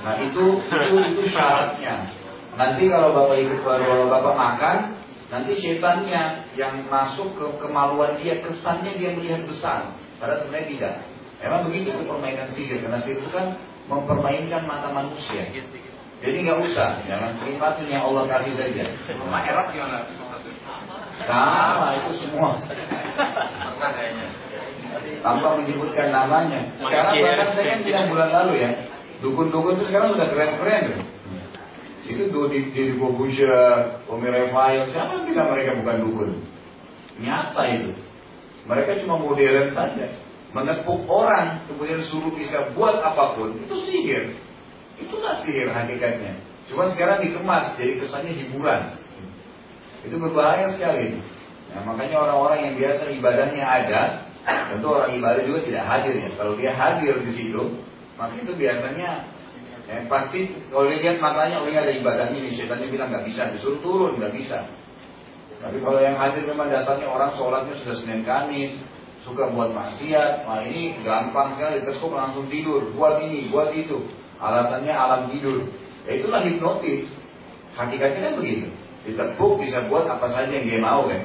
nah itu itu itu syaratnya nanti kalau bapak ikut kalau bapak makan nanti setannya yang masuk ke kemaluan dia kesannya dia melihat besar padahal sebenarnya tidak Emang begitu itu permainan sihir karena sihir itu kan mempermainkan mata manusia. Jadi nggak usah, jangan nikmatin yang Allah kasih saja. Rumah erat gimana? Sama itu semua. Tanpa menyebutkan namanya. Sekarang bahkan saya kan bilang bulan lalu ya, dukun-dukun itu sekarang sudah keren-keren. Itu di di Bobusha, Omi siapa yang bilang mereka bukan dukun? Nyata itu. Mereka cuma modern saja menepuk orang kemudian suruh bisa buat apa pun itu sihir itulah sihir hakikatnya cuma sekarang dikemas jadi kesannya hiburan itu berbahaya sekali nah, makanya orang-orang yang biasa ibadahnya ada tentu orang ibadah juga tidak hadir ya kalau dia hadir di situ maka itu biasanya ya, pasti kalau lihat matanya oh ini ada ibadahnya nih setannya bilang nggak bisa disuruh turun nggak bisa tapi kalau yang hadir memang dasarnya orang sholatnya sudah Senin Kamis suka buat maksiat, nah ini gampang sekali, terus kok langsung tidur, buat ini, buat itu. Alasannya alam tidur. Ya itulah hipnotis. Hakikatnya kan begitu. Ditepuk bisa buat apa saja yang dia mau kan.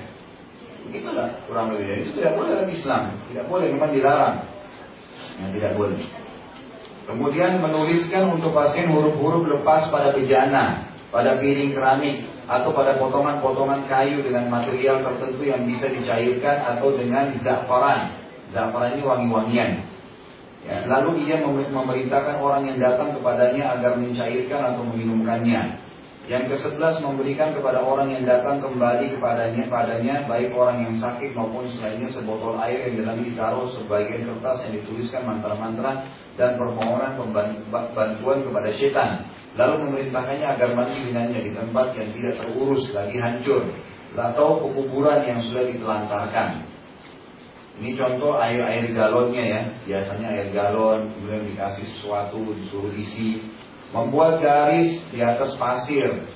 Begitulah kurang lebih. Itu tidak boleh dalam Islam. Tidak boleh, memang dilarang. Yang tidak boleh. Kemudian menuliskan untuk pasien huruf-huruf lepas pada bejana, pada piring keramik, atau pada potongan-potongan kayu dengan material tertentu yang bisa dicairkan atau dengan zafaran. Zafaran ini wangi-wangian. Ya, lalu ia memerintahkan orang yang datang kepadanya agar mencairkan atau meminumkannya. Yang kesebelas memberikan kepada orang yang datang kembali kepadanya padanya baik orang yang sakit maupun selainnya sebotol air yang dalam ditaruh sebagian kertas yang dituliskan mantra-mantra dan permohonan bantuan kepada setan lalu memerintahkannya agar mati dengannya di tempat yang tidak terurus lagi hancur atau kuburan yang sudah ditelantarkan. Ini contoh air-air galonnya ya, biasanya air galon, kemudian dikasih sesuatu, disuruh isi, membuat garis di atas pasir,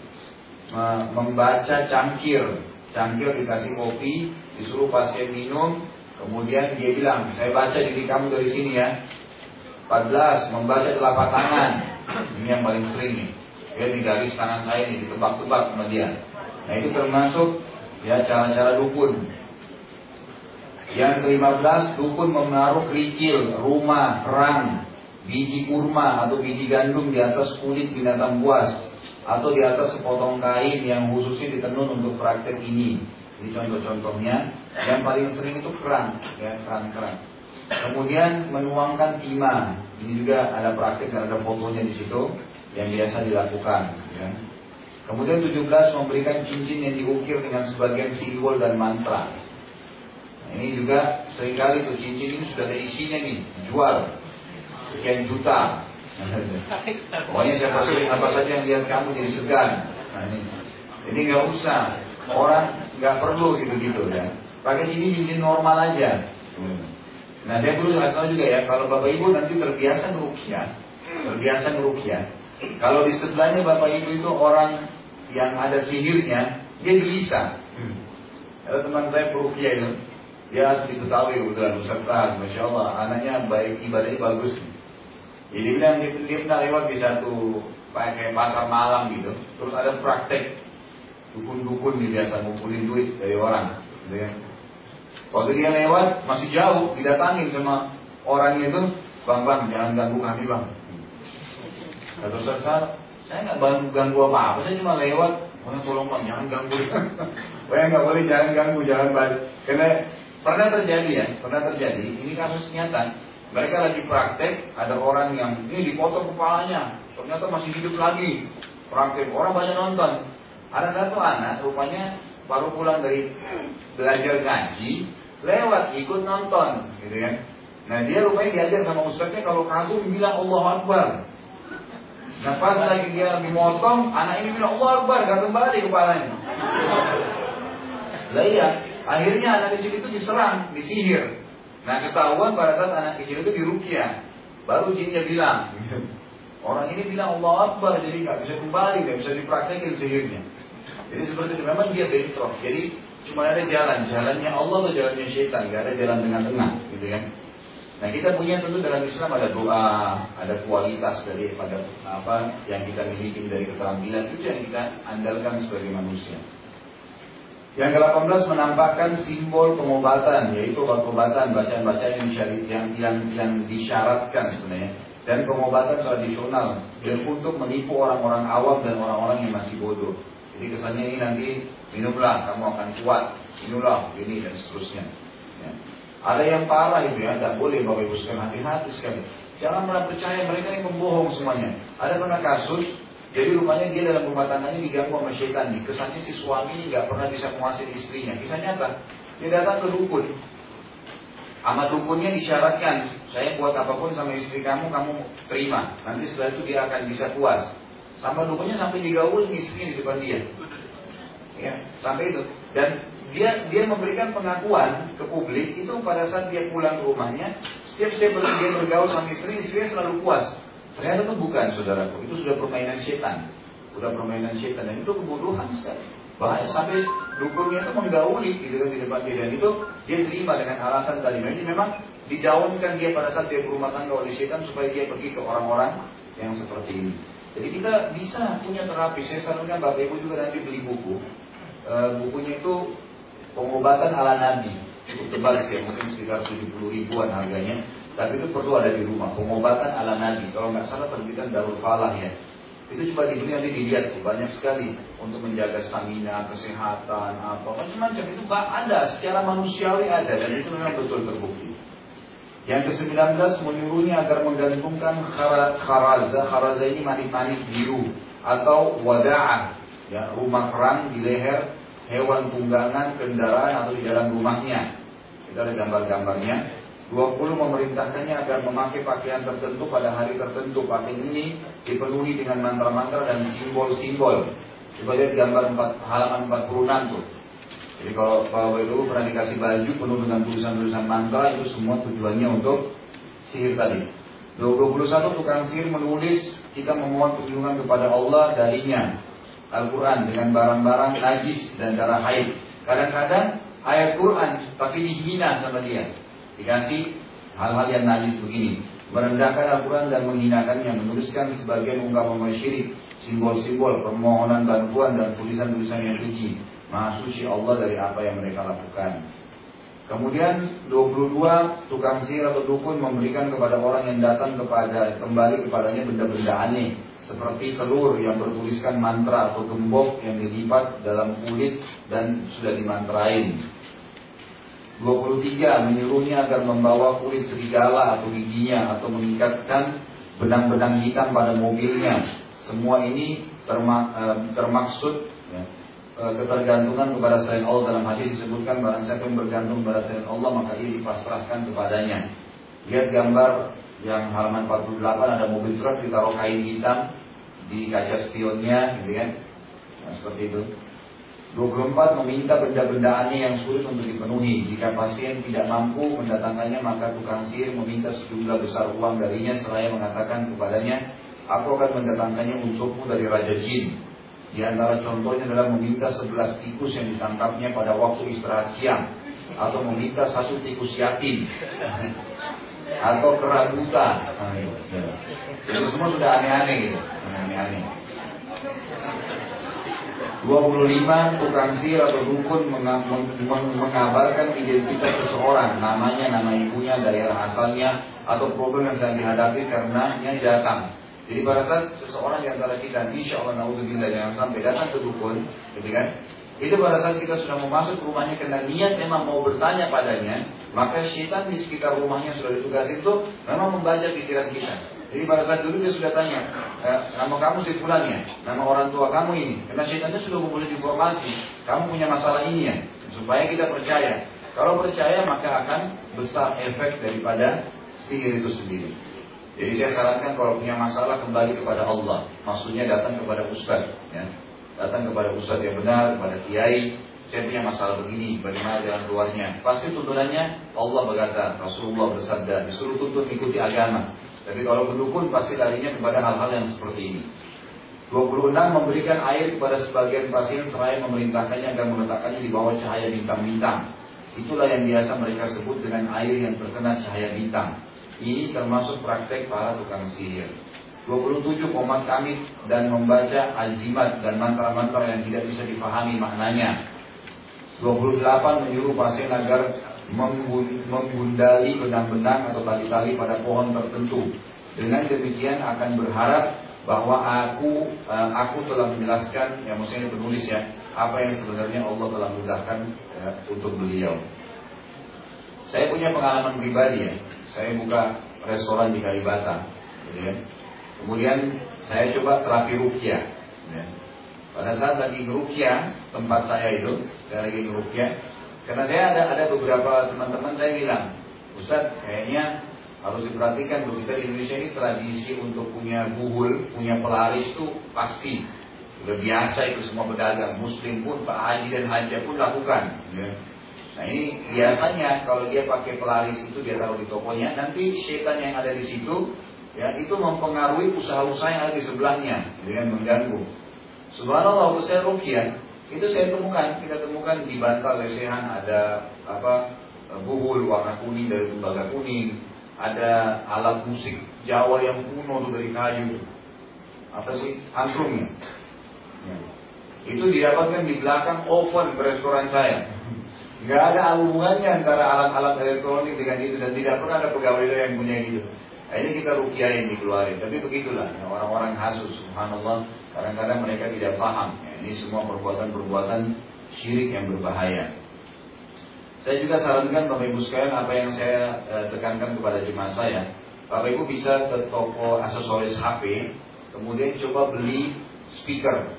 membaca cangkir, cangkir dikasih kopi, disuruh pasien minum, Kemudian dia bilang, saya baca diri kamu dari sini ya. 14, membaca telapak tangan. Ini yang paling sering nih. Ya di garis tangan saya ini, ditebak-tebak sama dia. Nah itu termasuk ya cara-cara dukun. Yang ke-15, dukun menaruh kerikil, rumah, kerang, biji kurma atau biji gandum di atas kulit binatang buas atau di atas sepotong kain yang khususnya ditenun untuk praktek ini. Ini contoh-contohnya. Yang paling sering itu kerang, ya kerang-kerang. Kemudian menuangkan timah. Ini juga ada praktek dan ada fotonya di situ yang biasa dilakukan. Ya. Kemudian 17 memberikan cincin yang diukir dengan sebagian simbol dan mantra. Nah, ini juga sering kali tuh cincin ini sudah ada isinya nih, jual sekian juta. Pokoknya siapa apa saja yang lihat kamu jadi segan. Nah, ini, ini nggak usah. Orang nggak perlu gitu-gitu ya. Pakai ini cincin normal aja. Nah dia perlu kasih juga ya, kalau bapak ibu nanti terbiasa ngerukia, terbiasa ngerukia. Kalau di sebelahnya bapak ibu itu orang yang ada sihirnya, dia gelisah. Ada teman saya perukia itu, dia asli Betawi udah Nusantara, masya Allah, anaknya baik ibadahnya bagus. Jadi bilang dia, dia pernah lewat di satu kayak pasar malam gitu, terus ada praktek dukun-dukun nih biasa ngumpulin duit dari orang gitu ya. waktu dia lewat masih jauh didatangin sama orang itu bang bang jangan ganggu kami bang kata Ustaz saya nggak ganggu, ganggu apa apa saya cuma lewat Oh, tolong bang, jangan ganggu. Wah, nggak boleh, jangan ganggu, jangan balik. Karena pernah terjadi ya, pernah terjadi. Ini kasus nyata. Mereka lagi praktek, ada orang yang ini dipotong kepalanya, ternyata masih hidup lagi. Praktek, orang banyak nonton. Ada satu anak rupanya baru pulang dari belajar ngaji, lewat ikut nonton, gitu ya. Nah dia rupanya diajar sama ustadznya kalau kagum bilang Allah Akbar. Nah pas lagi dia dimotong, anak ini bilang Allah Akbar, gak kembali kepalanya. Lah iya, akhirnya anak kecil itu diserang, disihir. Nah ketahuan pada saat anak kecil itu dirukia, baru jinnya bilang, orang ini bilang Allah Akbar, jadi gak bisa kembali, gak bisa dipraktekin sihirnya. Jadi seperti itu memang dia bentrok. Jadi cuma ada jalan, jalannya Allah atau jalannya syaitan, nggak ada jalan dengan tengah, gitu kan? Nah kita punya tentu dalam Islam ada doa, ada kualitas dari pada apa yang kita miliki dari keterampilan itu yang kita andalkan sebagai manusia. Yang ke-18 menampakkan simbol pengobatan, yaitu pengobatan bacaan-bacaan yang, yang, yang, yang disyaratkan sebenarnya dan pengobatan tradisional dan untuk menipu orang-orang awam dan orang-orang yang masih bodoh. Jadi kesannya ini nanti minumlah kamu akan kuat, minumlah ini dan seterusnya. Ya. Ada yang parah itu ya, tidak boleh bapak ibu sekalian hati-hati sekali. Jangan pernah percaya mereka ini membohong semuanya. Ada pernah kasus, jadi rupanya dia dalam rumah tangganya diganggu sama syaitan nih. Kesannya si suami ini nggak pernah bisa menguasai istrinya. Kisah nyata. Dia datang ke dukun. Sama dukunnya disyaratkan, saya buat apa pun sama istri kamu, kamu terima. Nanti setelah itu dia akan bisa puas. Sama dukunnya sampai digaul istrinya di depan dia. Ya, sampai itu. Dan dia dia memberikan pengakuan ke publik itu pada saat dia pulang ke rumahnya, setiap saya bergaul sama istri, istrinya selalu puas. Ternyata itu bukan saudaraku, itu sudah permainan setan. Sudah permainan setan dan itu kebodohan sekali. Bahaya sampai dukunnya itu menggauli gitu kan di depan dia dan itu dia terima dengan alasan tadi. Jadi memang didaunkan dia pada saat dia berumah tangga oleh setan supaya dia pergi ke orang-orang yang seperti ini. Jadi kita bisa punya terapi. Saya sarankan Bapak Ibu juga nanti beli buku. E, bukunya itu pengobatan ala Nabi. Cukup tebal sih, mungkin sekitar 70 ribuan harganya. Tapi itu perlu ada di rumah. Pengobatan ala Nabi. Kalau nggak salah terbitan Darul Falah ya. Itu coba di dunia nanti dilihat tuh banyak sekali untuk menjaga stamina, kesehatan, apa macam-macam itu ada secara manusiawi ada dan itu memang betul terbukti. Yang ke-19 menyuruhnya agar menggantungkan kharaza. Kharaza ini manik-manik biru atau wada'ah. Ya, rumah perang di leher hewan tunggangan, kendaraan atau di dalam rumahnya. Kita ada gambar-gambarnya. 20 memerintahkannya agar memakai pakaian tertentu pada hari tertentu. Pakaian ini dipenuhi dengan mantra-mantra dan simbol-simbol. Coba lihat gambar 4, halaman 46 tuh. Jadi kalau Bapak Ibu pernah dikasih baju penuh dengan tulisan-tulisan mantra itu semua tujuannya untuk sihir tadi. 21 tukang sihir menulis kita memohon perlindungan kepada Allah darinya Al-Quran dengan barang-barang najis dan darah haid. Kadang-kadang ayat Quran tapi dihina sama dia. Dikasih hal-hal yang najis begini. Merendahkan Al-Quran dan menghinakannya, menuliskan sebagian ungkapan syirik, simbol-simbol, permohonan bantuan dan tulisan-tulisan yang keji. Maha suci Allah dari apa yang mereka lakukan. Kemudian 22 tukang sihir atau dukun memberikan kepada orang yang datang kepada kembali kepadanya benda-benda aneh seperti telur yang bertuliskan mantra atau gembok yang dilipat dalam kulit dan sudah dimantrain. 23 menyuruhnya agar membawa kulit serigala atau giginya atau mengikatkan benang-benang hitam pada mobilnya. Semua ini terma, eh, termaksud ya, eh, ketergantungan kepada selain Allah dalam hadis disebutkan barang siapa yang bergantung kepada selain Allah maka ia dipasrahkan kepadanya. Lihat gambar yang halaman 48 ada mobil truk ditaruh kain hitam di kaca spionnya gitu kan. Nah, seperti itu. 24 meminta benda-benda aneh yang sulit untuk dipenuhi. Jika pasien tidak mampu mendatangkannya, maka tukang sihir meminta sejumlah besar uang darinya seraya mengatakan kepadanya, aku akan mendatangkannya untukmu dari Raja Jin. Di antara contohnya adalah meminta 11 tikus yang ditangkapnya pada waktu istirahat siang. Atau meminta satu tikus yatim. atau keragutan. Nah, Itu semua sudah aneh-aneh gitu. Aneh-aneh. 25 tukang sihir atau dukun mengabarkan identitas seseorang, namanya, nama ibunya, daerah asalnya, atau problem yang sedang dihadapi karena karenanya datang. Jadi pada saat seseorang yang antara kita, insya Allah naudzubillah jangan sampai datang ke dukun, gitu kan? Itu pada saat kita sudah mau masuk rumahnya karena niat memang mau bertanya padanya, maka syaitan di sekitar rumahnya sudah ditugas itu memang membaca pikiran kita. Jadi pada saat dulu dia sudah tanya, e, nama kamu si fulannya, nama orang tua kamu ini. Karena syaitannya sudah mengumpulkan informasi, kamu punya masalah ini ya, supaya kita percaya. Kalau percaya maka akan besar efek daripada sihir itu sendiri. Jadi saya sarankan kalau punya masalah kembali kepada Allah. Maksudnya datang kepada ustaz, ya. Datang kepada ustaz yang benar, kepada kiai. Saya punya masalah begini, bagaimana jalan keluarnya? Pasti tuntunannya Allah berkata, Rasulullah bersabda, disuruh tuntut ikuti agama. Tapi kalau pendukun pasti larinya kepada hal-hal yang seperti ini. 26 memberikan air kepada sebagian pasien seraya memerintahkannya agar meletakkannya di bawah cahaya bintang-bintang. Itulah yang biasa mereka sebut dengan air yang terkena cahaya bintang. Ini termasuk praktek para tukang sihir. 27 komas kami dan membaca azimat dan mantra-mantra yang tidak bisa dipahami maknanya. 28 menyuruh pasien agar menggundali benang-benang atau tali-tali pada pohon tertentu. Dengan demikian akan berharap bahwa aku eh, aku telah menjelaskan, ya maksudnya penulis ya, apa yang sebenarnya Allah telah mudahkan ya, untuk beliau. Saya punya pengalaman pribadi ya, saya buka restoran di Kalibata, gitu ya. Kemudian saya coba terapi rukyah. Ya. Pada saat lagi rukyah tempat saya itu, saya lagi rukyah, karena saya ada ada beberapa teman-teman saya bilang, Ustaz kayaknya harus diperhatikan bahwa kita di Indonesia ini tradisi untuk punya buhul, punya pelaris itu pasti sudah biasa itu semua pedagang Muslim pun Pak Haji dan Haji pun lakukan. Ya. Nah ini biasanya kalau dia pakai pelaris itu dia taruh di tokonya, nanti setan yang ada di situ ya itu mempengaruhi usaha-usaha yang ada di sebelahnya dengan mengganggu. Subhanallah, saya rukyah, itu saya temukan, kita temukan di bantal lesehan ada apa buhul warna kuning dari tembaga kuning, ada alat musik Jawa yang kuno tuh dari kayu. Apa sih? Angklungnya. Ya. Itu didapatkan di belakang oven restoran saya. Gak ada hubungannya antara alat-alat elektronik dengan itu dan tidak pernah ada pegawai yang punya itu. Akhirnya kita rukiahin dikeluarin. Tapi begitulah ya, orang-orang hasus, subhanallah. Kadang-kadang mereka tidak paham. Ya, ini semua perbuatan-perbuatan syirik yang berbahaya. Saya juga sarankan Bapak Ibu sekalian apa yang saya eh, tekankan kepada jemaah saya. Bapak Ibu bisa ke toko aksesoris HP, kemudian coba beli speaker.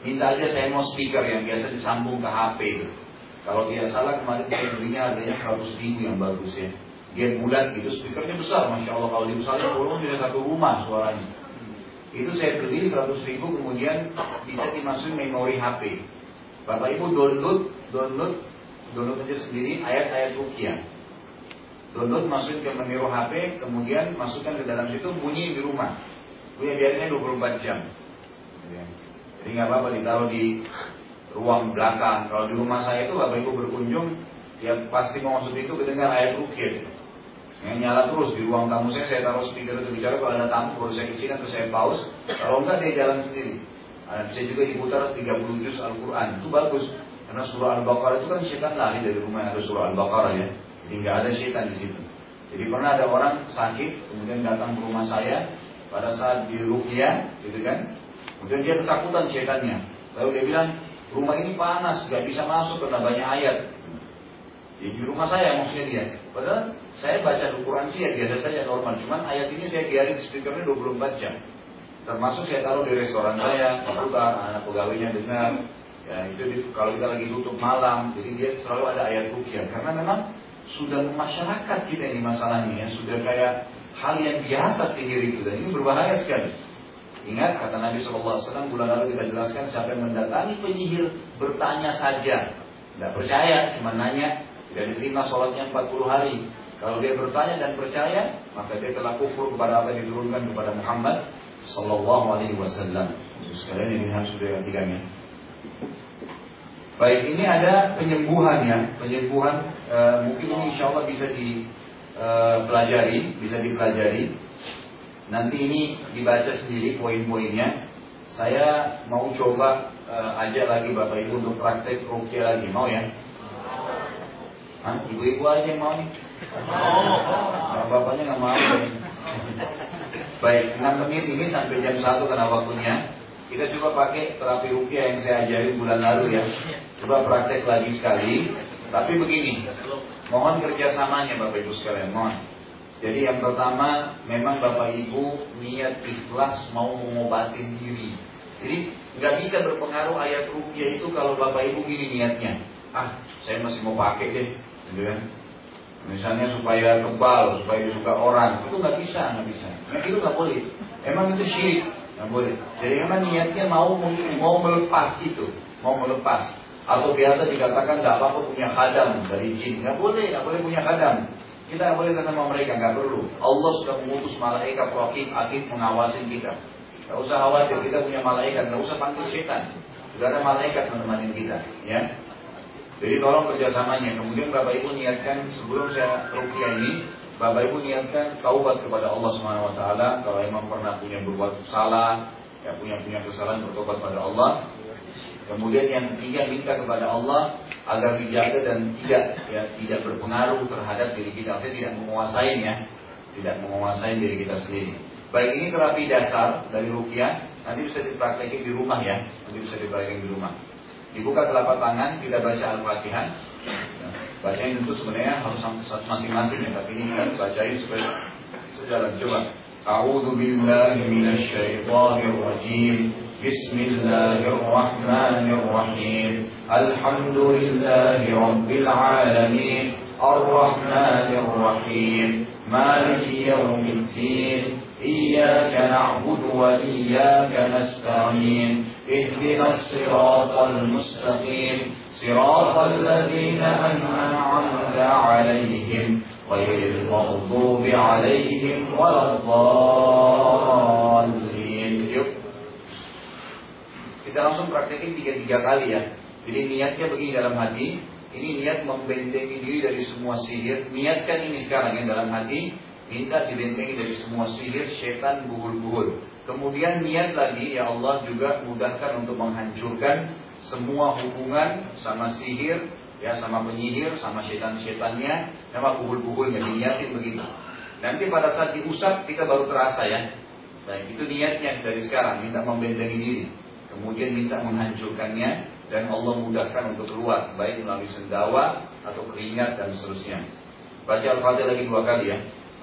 Minta aja saya mau speaker yang biasa disambung ke HP. Kalau tidak salah kemarin saya belinya harganya 100 ribu yang bagus ya. Dia bulat gitu, speakernya besar, masya Allah. Kalau misalnya kurung bisa satu rumah suaranya. Itu saya beli 100 ribu kemudian bisa dimasukin memori HP. Bapak Ibu download, download, download aja sendiri ayat-ayat rukyah. Download masukin ke meniru HP, kemudian masukkan ke dalam situ bunyi di rumah. Bunyi biasanya 24 jam. Jadi nggak apa-apa ditaruh di ruang belakang. Kalau di rumah saya itu Bapak Ibu berkunjung, ya pasti mau masuk itu kedengar ayat rukyah. Yang nyala terus di ruang tamu saya, saya taruh speaker itu bicara kalau ada tamu baru saya kecilkan atau saya pause. Kalau enggak dia jalan sendiri. Nah, bisa juga diputar 30 juz Al-Quran, itu bagus. Karena surah Al-Baqarah itu kan setan lari dari rumah yang ada surah Al-Baqarah ya. Jadi nggak ada setan di situ. Jadi pernah ada orang sakit, kemudian datang ke rumah saya pada saat di rukyah, gitu kan. Kemudian dia ketakutan setannya. Lalu dia bilang, rumah ini panas, nggak bisa masuk karena banyak ayat. Ya, di rumah saya maksudnya dia. Padahal saya baca Al-Quran sih ya biasa saja normal. Cuman ayat ini saya biarin speakernya 24 jam. Termasuk saya taruh di restoran saya, putar, anak pegawainya dengar. Ya itu di, kalau kita lagi tutup malam, jadi dia selalu ada ayat rukyah. Karena memang sudah masyarakat kita ini masalahnya ya, sudah kayak hal yang biasa sihir itu dan ini berbahaya sekali. Ingat kata Nabi SAW bulan lalu kita jelaskan siapa yang mendatangi penyihir bertanya saja, tidak percaya, cuma nanya, tidak diterima sholatnya 40 hari. Kalau dia bertanya dan percaya, maka dia telah kufur kepada apa yang diturunkan kepada Muhammad Sallallahu Alaihi Wasallam. Sekalian ini harus diperhatikan ya. Baik, ini ada penyembuhan ya, penyembuhan e, mungkin ini insya Allah bisa dipelajari, eh, bisa dipelajari. Nanti ini dibaca sendiri poin-poinnya. Saya mau coba e, ajak lagi Bapak Ibu untuk praktek rukyah lagi, mau ya? Hah? Ibu-ibu aja yang mau nih? Nah, bapaknya nggak mau. Ya. Baik, 6 menit ini sampai jam 1 karena waktunya. Kita coba pakai terapi rukyah yang saya ajarin bulan lalu ya. Coba praktek lagi sekali. Tapi begini, mohon kerjasamanya Bapak Ibu sekalian, mohon. Jadi yang pertama, memang Bapak Ibu niat ikhlas mau mengobatin diri. Jadi nggak bisa berpengaruh ayat rukyah itu kalau Bapak Ibu gini niatnya. Ah, saya masih mau pakai deh, gitu kan? Misalnya supaya kebal, supaya disuka orang, itu nggak bisa, nggak bisa. Nah, itu nggak boleh. Emang itu syirik, nggak boleh. Jadi emang niatnya mau mau melepas itu, mau melepas. Atau biasa dikatakan nggak apa-apa punya khadam dari jin, nggak boleh, nggak boleh punya khadam. Kita nggak boleh sama mereka, nggak perlu. Allah sudah mengutus malaikat rakib atid mengawasin kita. Nggak usah khawatir, kita punya malaikat, nggak usah panggil setan. Sudah ada malaikat menemani kita, ya. Jadi tolong kerjasamanya. Kemudian Bapak Ibu niatkan sebelum saya rukyah ini, Bapak Ibu niatkan taubat kepada Allah Subhanahu Wa Taala. Kalau memang pernah punya berbuat salah, ya punya punya kesalahan bertobat pada Allah. Kemudian yang ketiga minta kepada Allah agar dijaga dan tidak ya tidak berpengaruh terhadap diri kita, artinya tidak menguasai ya, tidak menguasai diri kita sendiri. Baik ini terapi dasar dari rukyah, nanti bisa dipraktekin di rumah ya, nanti bisa dipraktekin di rumah. Dibuka telapak tangan, kita baca Al-Fatihah. Bacanya tentu sebenarnya harus masing-masing ya, tapi ini kan bacain supaya sejalan. Coba. A'udzu billahi rajim. Bismillahirrahmanirrahim. Alhamdulillahi rabbil alamin. Ar-Rahmanir Rahim. Maliki. إياك نعبد وإياك نستعين اهدنا الصراط المستقيم صراط الذين أنعمت عليهم غير المغضوب عليهم ولا الضالين Kita langsung praktekin tiga-tiga kali ya. Jadi niatnya begini dalam hati. Ini niat membentengi diri dari semua sihir. Niatkan ini sekarang ya dalam hati. Minta dibentengi dari semua sihir, setan, buhul-buhul. Kemudian niat lagi, ya Allah juga mudahkan untuk menghancurkan semua hubungan sama sihir, ya sama penyihir, sama setan-setannya, sama buhul-buhulnya. Diniatin begitu. Nanti pada saat diusap kita baru terasa ya. Baik, itu niatnya dari sekarang, minta membentengi diri. Kemudian minta menghancurkannya dan Allah mudahkan untuk keluar, baik melalui sendawa atau keringat dan seterusnya. Baca Al-Fatihah lagi dua kali ya.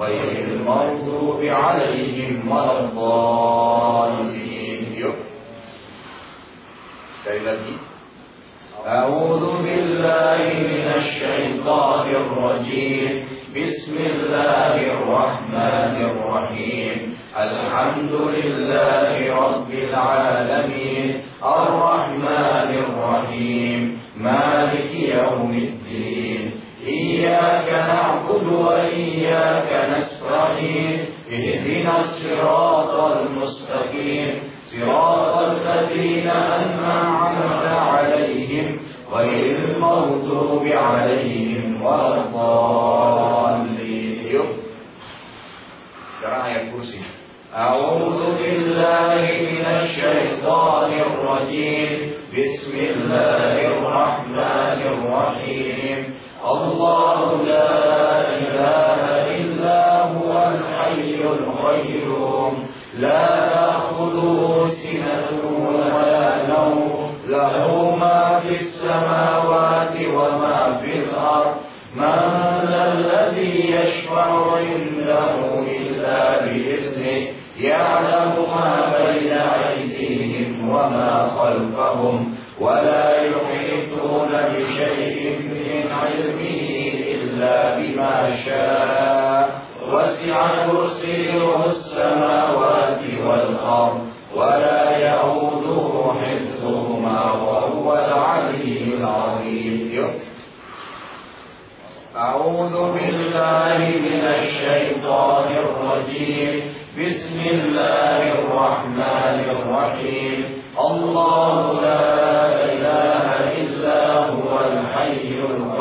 غير المغضوب عليهم ولا الضالين. أعوذ بالله من الشيطان الرجيم. بسم الله الرحمن الرحيم. الحمد لله رب العالمين. الرحمن الرحيم. مالك يوم الدين. إياك نعبد وإياك نستعين اهدنا الصراط المستقيم. صراط الذين أنعمت عليهم غير المغضوب عليهم ولا الضالين. ayat kursi. أعوذ بالله من الشيطان الرجيم. بسم الله الرحمن الرحيم. الله لا إله إلا هو الحي القيوم لا تأخذه سنة ولا نوم له ما في السماوات وما في الأرض من الذي يشفع عنده إلا بإذنه. يعلم ما بين أيديهم وما خلفهم ولا يحيطون بشيء علمه إلا بما شاء. وسع كرسيه السماوات والأرض ولا يؤوده حفظهما وهو العلي العظيم. أعوذ بالله من الشيطان الرجيم. بسم الله الرحمن الرحيم. الله لا إله إلا هو الحي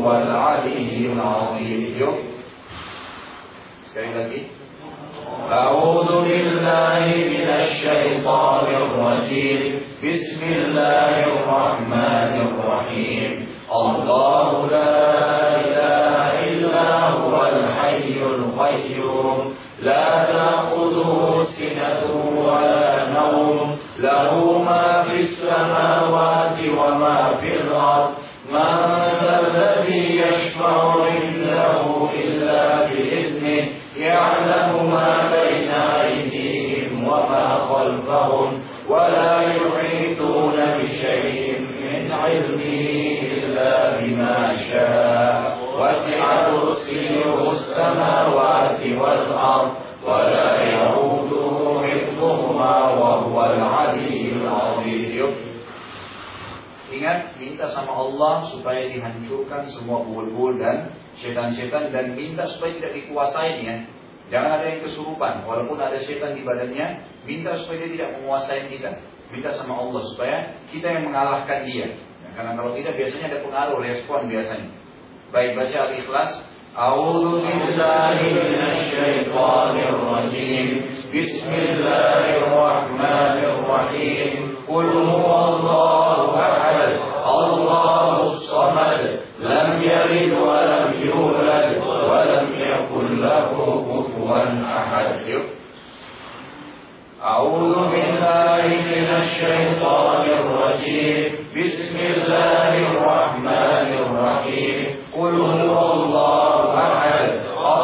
وهو العلي العظيم. أعوذ بالله من الشيطان الرجيم بسم الله الرحمن الرحيم الله لا إله إلا هو الحي القيوم لا تأخذه سنة ولا نوم له ما في السماوات وما في الأرض من يشفع عنده إلا بإذنه يعلم ما بين أيديهم وما خلفهم ولا يحيطون بشيء من علمه إلا بما شاء. وسع كرسيه السماوات والأرض ولا يؤوده حفظهما وهو العلي العظيم. Ingat, minta sama Allah supaya hancurkan semua bubul-bubul dan setan-setan dan minta supaya tidak dikuasain ya. Jangan ada yang kesurupan, walaupun ada setan di badannya, minta supaya dia tidak menguasai kita. Minta sama Allah supaya kita yang mengalahkan dia. Ya, karena kalau tidak biasanya ada pengaruh, respon biasanya. Baik baca Al-Ikhlas. A'udzu billahi minasyaitonir rajim. Bismillahirrahmanirrahim. Qul huwallahu ahad. الله الصمد لم يلد ولم يولد ولم يكن له كفوا أحد. أعوذ بالله من الشيطان الرجيم. بسم الله الرحمن الرحيم. قل هو الله أحد.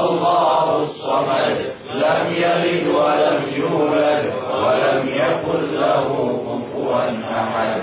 الله الصمد. لم يلد ولم يولد ولم يكن له كفوا أحد.